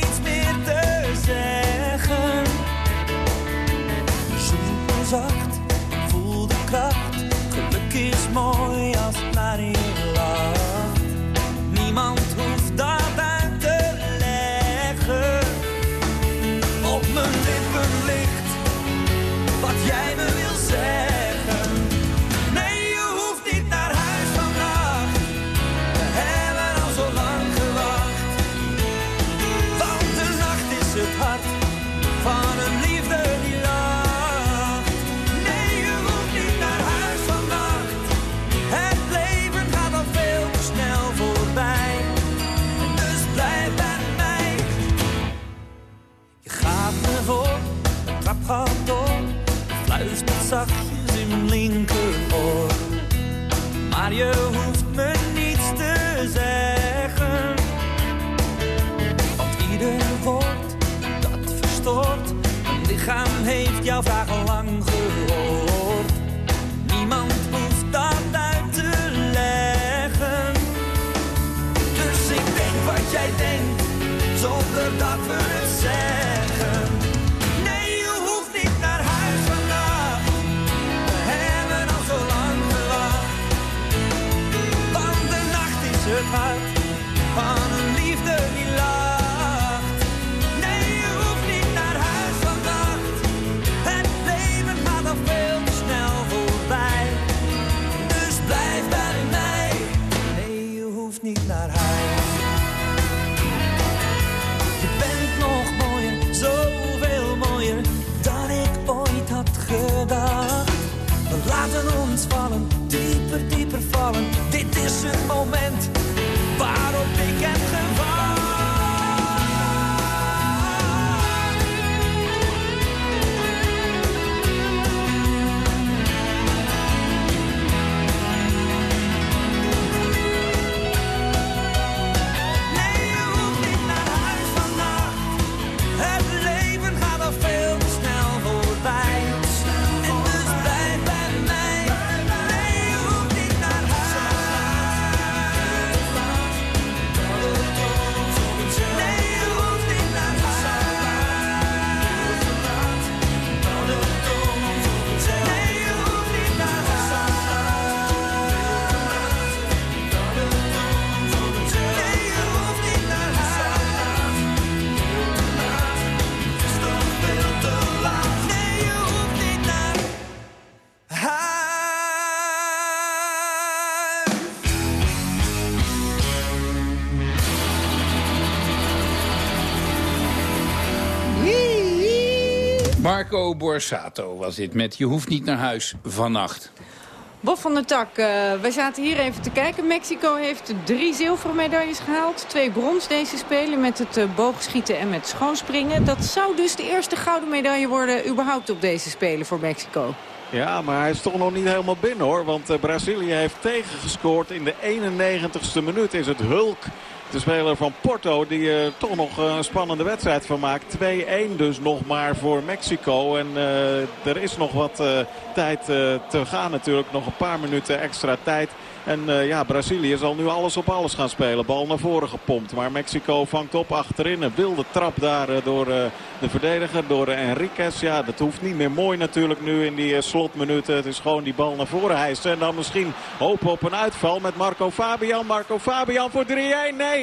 Niet naar huis. Je bent nog mooier, zoveel mooier dan ik ooit had gedacht. We laten ons vallen, dieper, dieper vallen. Dit is het moment Marco Borsato was dit met Je hoeft niet naar huis vannacht. Bob van der Tak, eh, wij zaten hier even te kijken. Mexico heeft drie zilveren medailles gehaald. Twee brons deze spelen met het eh, boogschieten en met schoonspringen. Dat zou dus de eerste gouden medaille worden überhaupt op deze spelen voor Mexico. Ja, maar hij is toch nog niet helemaal binnen hoor. Want eh, Brazilië heeft tegengescoord. In de 91ste minuut is het Hulk. De speler van Porto die er toch nog een spannende wedstrijd van maakt. 2-1 dus nog maar voor Mexico. En eh, er is nog wat eh, tijd eh, te gaan natuurlijk. Nog een paar minuten extra tijd. En eh, ja, Brazilië zal nu alles op alles gaan spelen. Bal naar voren gepompt. Maar Mexico vangt op achterin. Een wilde trap daar eh, door eh, de verdediger, door eh, Enriquez. Ja, dat hoeft niet meer mooi natuurlijk nu in die eh, slotminuten. Het is gewoon die bal naar voren hijsen. En dan misschien hopen op een uitval met Marco Fabian. Marco Fabian voor 3-1. Nee,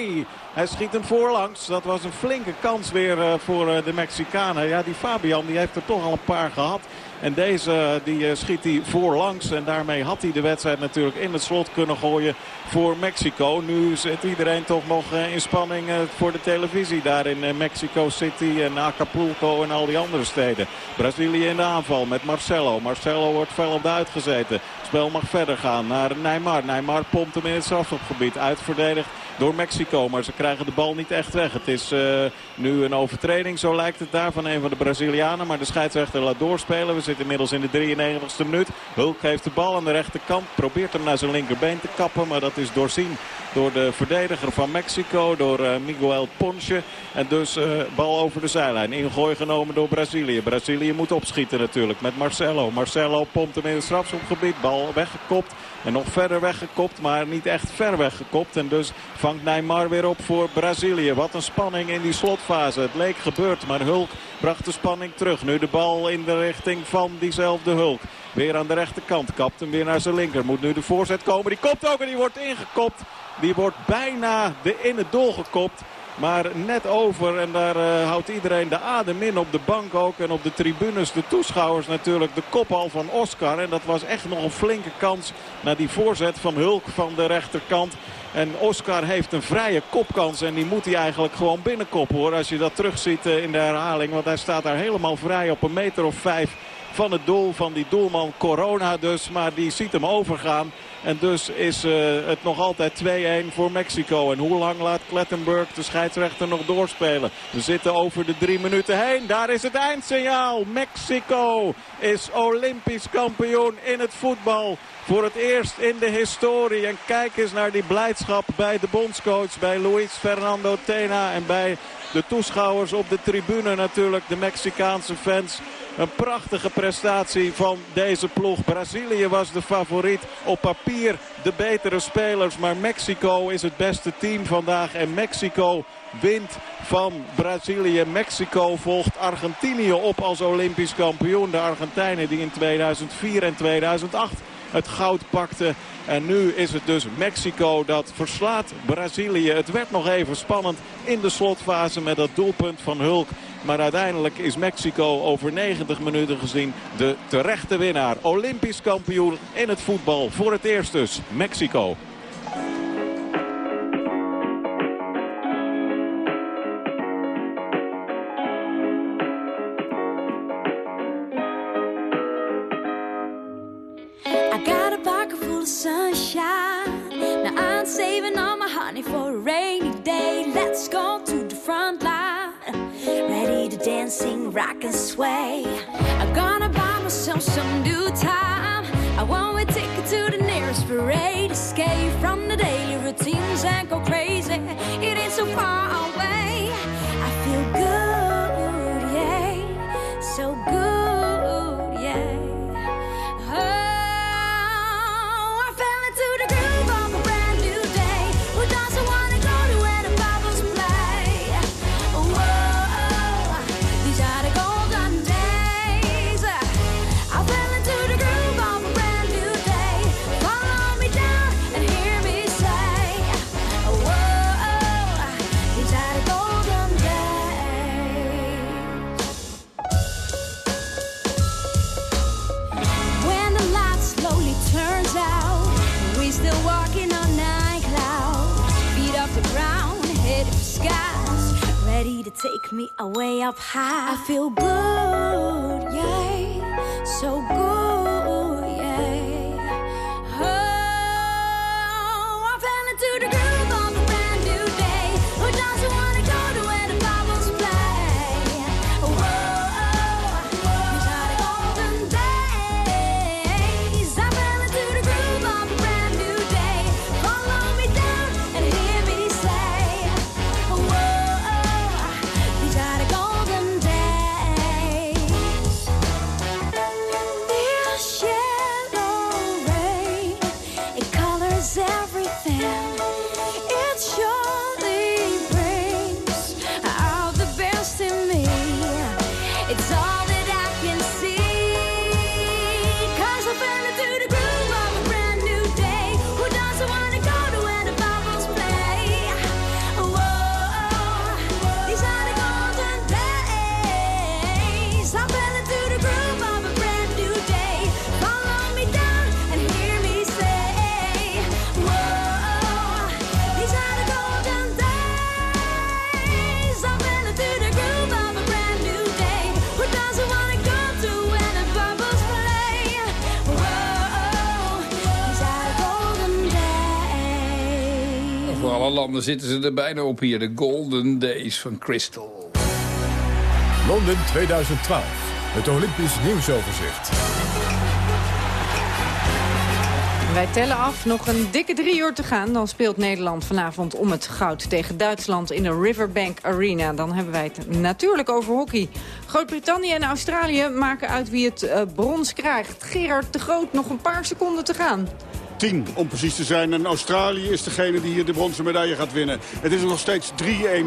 hij schiet hem voorlangs. Dat was een flinke kans weer eh, voor eh, de Mexicanen. Ja, die Fabian die heeft er toch al een paar gehad. En deze die eh, schiet hij voorlangs. En daarmee had hij de wedstrijd natuurlijk in het slot kunnen gooien voor Mexico. Nu zit iedereen toch nog in spanning voor de televisie daar in Mexico City en Acapulco en al die andere steden. Brazilië in de aanval met Marcelo. Marcelo wordt fel op de uitgezeten. Spel mag verder gaan naar Neymar. Neymar pompt hem in het strafschopgebied. Uitverdedigd door Mexico. Maar ze krijgen de bal niet echt weg. Het is eh, nu een overtreding, zo lijkt het daar, van een van de Brazilianen. Maar de scheidsrechter laat doorspelen. We zitten inmiddels in de 93ste minuut. Hulk heeft de bal aan de rechterkant. Probeert hem naar zijn linkerbeen te kappen. Maar dat is doorzien door de verdediger van Mexico. Door eh, Miguel Ponce. En dus eh, bal over de zijlijn. Ingooi genomen door Brazilië. Brazilië moet opschieten natuurlijk met Marcelo. Marcelo pompt hem in het strafschopgebied. Bal weggekopt En nog verder weggekopt, maar niet echt ver weggekopt. En dus vangt Neymar weer op voor Brazilië. Wat een spanning in die slotfase. Het leek gebeurd, maar Hulk bracht de spanning terug. Nu de bal in de richting van diezelfde Hulk. Weer aan de rechterkant. Kapt hem weer naar zijn linker. Moet nu de voorzet komen. Die kopt ook en die wordt ingekopt. Die wordt bijna de in het doel gekopt. Maar net over en daar uh, houdt iedereen de adem in op de bank ook. En op de tribunes, de toeschouwers natuurlijk, de kopbal van Oscar. En dat was echt nog een flinke kans naar die voorzet van Hulk van de rechterkant. En Oscar heeft een vrije kopkans en die moet hij eigenlijk gewoon binnenkoppen hoor. Als je dat terugziet uh, in de herhaling. Want hij staat daar helemaal vrij op een meter of vijf van het doel van die doelman Corona dus. Maar die ziet hem overgaan. En dus is uh, het nog altijd 2-1 voor Mexico. En hoe lang laat Klettenburg de scheidsrechter nog doorspelen? We zitten over de drie minuten heen. Daar is het eindsignaal. Mexico is olympisch kampioen in het voetbal. Voor het eerst in de historie. En kijk eens naar die blijdschap bij de bondscoach. Bij Luis Fernando Tena. En bij de toeschouwers op de tribune natuurlijk. De Mexicaanse fans. Een prachtige prestatie van deze ploeg. Brazilië was de favoriet. Op papier de betere spelers. Maar Mexico is het beste team vandaag. En Mexico wint van Brazilië. Mexico volgt Argentinië op als olympisch kampioen. De Argentijnen die in 2004 en 2008 het goud pakte. En nu is het dus Mexico dat verslaat Brazilië. Het werd nog even spannend in de slotfase met dat doelpunt van Hulk. Maar uiteindelijk is Mexico over 90 minuten gezien de terechte winnaar. Olympisch kampioen in het voetbal. Voor het eerst dus Mexico. Sunshine. Now I'm saving all my honey for rainy day. Let's go to. Sing, rock and sway. I'm gonna buy myself some new time. I want a ticket to the nearest parade. Escape from the daily routines and go crazy. It ain't so far landen zitten ze er bijna op hier. De Golden Days van Crystal. Londen 2012. Het Olympisch nieuwsoverzicht. Wij tellen af, nog een dikke drie uur te gaan. Dan speelt Nederland vanavond om het goud tegen Duitsland in de Riverbank Arena. Dan hebben wij het natuurlijk over hockey. Groot-Brittannië en Australië maken uit wie het eh, brons krijgt. Gerard de Groot, nog een paar seconden te gaan. 10 om precies te zijn. En Australië is degene die hier de bronzen medaille gaat winnen. Het is nog steeds 3-1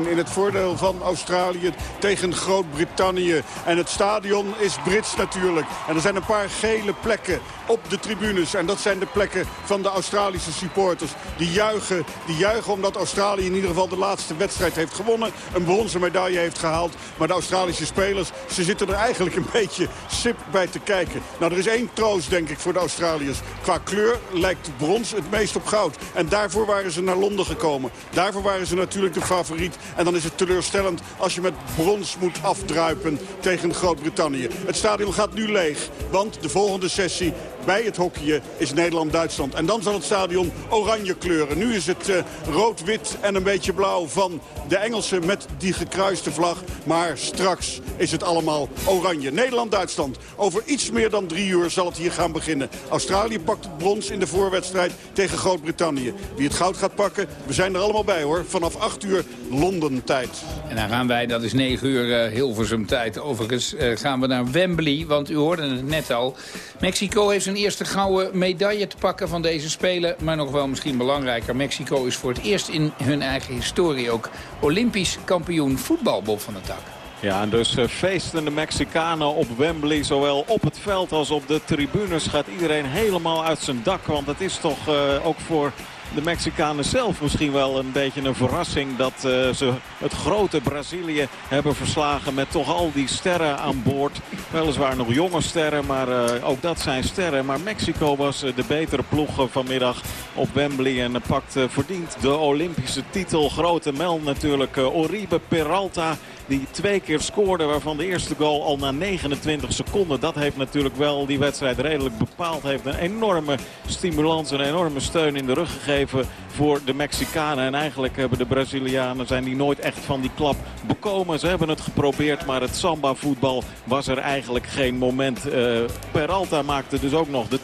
in het voordeel van Australië tegen Groot-Brittannië. En het stadion is Brits natuurlijk. En er zijn een paar gele plekken op de tribunes. En dat zijn de plekken van de Australische supporters. Die juichen, die juichen omdat Australië in ieder geval de laatste wedstrijd heeft gewonnen. Een bronzen medaille heeft gehaald. Maar de Australische spelers, ze zitten er eigenlijk een beetje sip bij te kijken. Nou, er is één troost denk ik voor de Australiërs. Qua kleur lijkt brons het meest op goud. En daarvoor waren ze naar Londen gekomen. Daarvoor waren ze natuurlijk de favoriet. En dan is het teleurstellend als je met brons moet afdruipen tegen Groot-Brittannië. Het stadion gaat nu leeg, want de volgende sessie bij het hockeyen is Nederland-Duitsland. En dan zal het stadion oranje kleuren. Nu is het uh, rood-wit en een beetje blauw van de Engelsen met die gekruiste vlag. Maar straks is het allemaal oranje. Nederland-Duitsland. Over iets meer dan drie uur zal het hier gaan beginnen. Australië pakt het brons in de voorwedstrijd tegen Groot-Brittannië. Wie het goud gaat pakken, we zijn er allemaal bij hoor. Vanaf 8 uur Londen-tijd. En dan gaan wij, dat is 9 uur uh, Hilversum tijd. Overigens uh, gaan we naar Wembley, want u hoorde het net al. Mexico heeft zijn eerste gouden medaille te pakken van deze Spelen. Maar nog wel misschien belangrijker, Mexico is voor het eerst in hun eigen historie ook Olympisch kampioen voetbal, Bob van der Tak. Ja, en dus uh, feesten de Mexicanen op Wembley. Zowel op het veld als op de tribunes gaat iedereen helemaal uit zijn dak. Want het is toch uh, ook voor de Mexicanen zelf misschien wel een beetje een verrassing... dat uh, ze het grote Brazilië hebben verslagen met toch al die sterren aan boord. Weliswaar nog jonge sterren, maar uh, ook dat zijn sterren. Maar Mexico was uh, de betere ploeg vanmiddag op Wembley... en pakt verdiend de Olympische titel. Grote mel natuurlijk, Oribe Peralta die twee keer scoorde. Waarvan de eerste goal al na 29 seconden. Dat heeft natuurlijk wel die wedstrijd redelijk bepaald. Heeft een enorme stimulans, een enorme steun in de rug gegeven voor de Mexicanen. En eigenlijk hebben de Brazilianen zijn die nooit echt van die klap bekomen. Ze hebben het geprobeerd, maar het samba voetbal was er eigenlijk geen moment. Uh, Peralta maakte dus ook nog de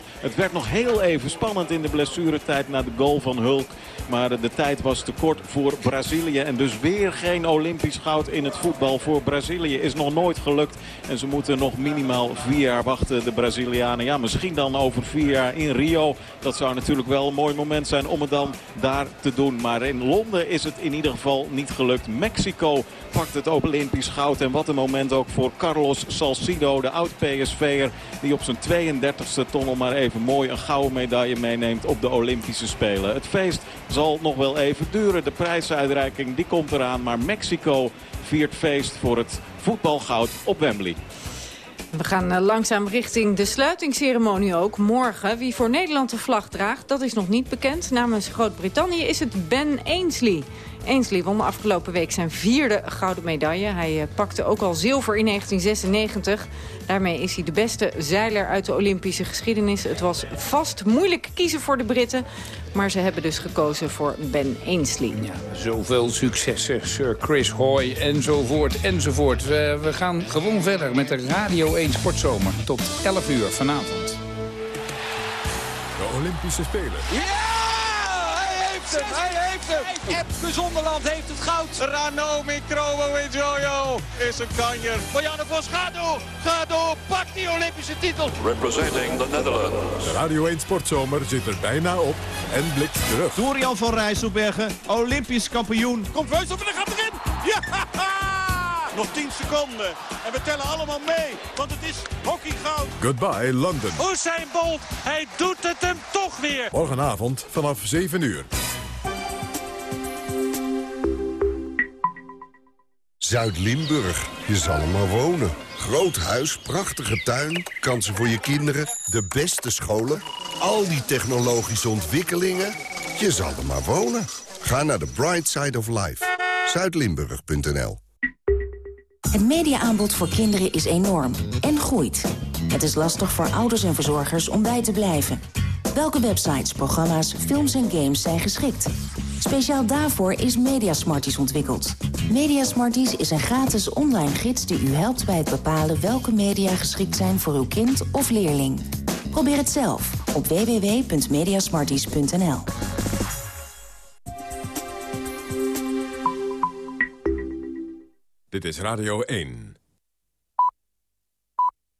2-0. Het werd nog heel even spannend in de blessuretijd na de goal van Hulk. Maar de tijd was te kort voor Brazilië. En dus weer geen Olympisch goud in het voetbal voor Brazilië. Is nog nooit gelukt. En ze moeten nog minimaal vier jaar wachten, de Brazilianen. Ja, misschien dan over vier jaar in Rio. Dat zou natuurlijk wel een mooi moment zijn om het dan daar te doen. Maar in Londen is het in ieder geval niet gelukt. Mexico pakt het Olympisch goud. En wat een moment ook voor Carlos Salcido, de oud-PSV'er... die op zijn 32e ton al maar even mooi een gouden medaille meeneemt op de Olympische Spelen. Het feest zal nog wel even duren. De prijsuitreiking die komt eraan. Maar Mexico viert feest voor het voetbalgoud op Wembley. We gaan uh, langzaam richting de sluitingsceremonie ook. Morgen, wie voor Nederland de vlag draagt, dat is nog niet bekend. Namens Groot-Brittannië is het Ben Ainsley. Ainsley won afgelopen week zijn vierde gouden medaille. Hij uh, pakte ook al zilver in 1996. Daarmee is hij de beste zeiler uit de Olympische geschiedenis. Het was vast moeilijk kiezen voor de Britten. Maar ze hebben dus gekozen voor Ben Ainsley. Ja, zoveel successen, Sir Chris Hoy enzovoort enzovoort. We, we gaan gewoon verder met de Radio 1 Sportzomer. Tot 11 uur vanavond. De Olympische Spelen. Ja! Hij heeft hem! Hij heeft hem! Epke Zonderland heeft het goud. Rano Mikrobo in Jojo is een kanjer. Marianne Vos, ga door! Ga door! Pak die Olympische titel! Representing the Netherlands. De Radio 1 Sportzomer zit er bijna op en blikt terug. Dorian van Rijsselbergen, Olympisch kampioen. Komt Veus op en hij gaat erin! Ja! Nog 10 seconden. En we tellen allemaal mee, want het is hockeygoud. Goodbye London. Usain Bolt, hij doet het hem toch weer. Morgenavond vanaf 7 uur. Zuid-Limburg, je zal er maar wonen. Groot huis, prachtige tuin, kansen voor je kinderen, de beste scholen... al die technologische ontwikkelingen, je zal er maar wonen. Ga naar de Bright Side of Life. Zuidlimburg.nl Het mediaaanbod voor kinderen is enorm en groeit. Het is lastig voor ouders en verzorgers om bij te blijven. Welke websites, programma's, films en games zijn geschikt? Speciaal daarvoor is Mediasmarties ontwikkeld. Mediasmarties is een gratis online gids die u helpt bij het bepalen welke media geschikt zijn voor uw kind of leerling. Probeer het zelf op www.mediasmarties.nl. Dit is Radio 1.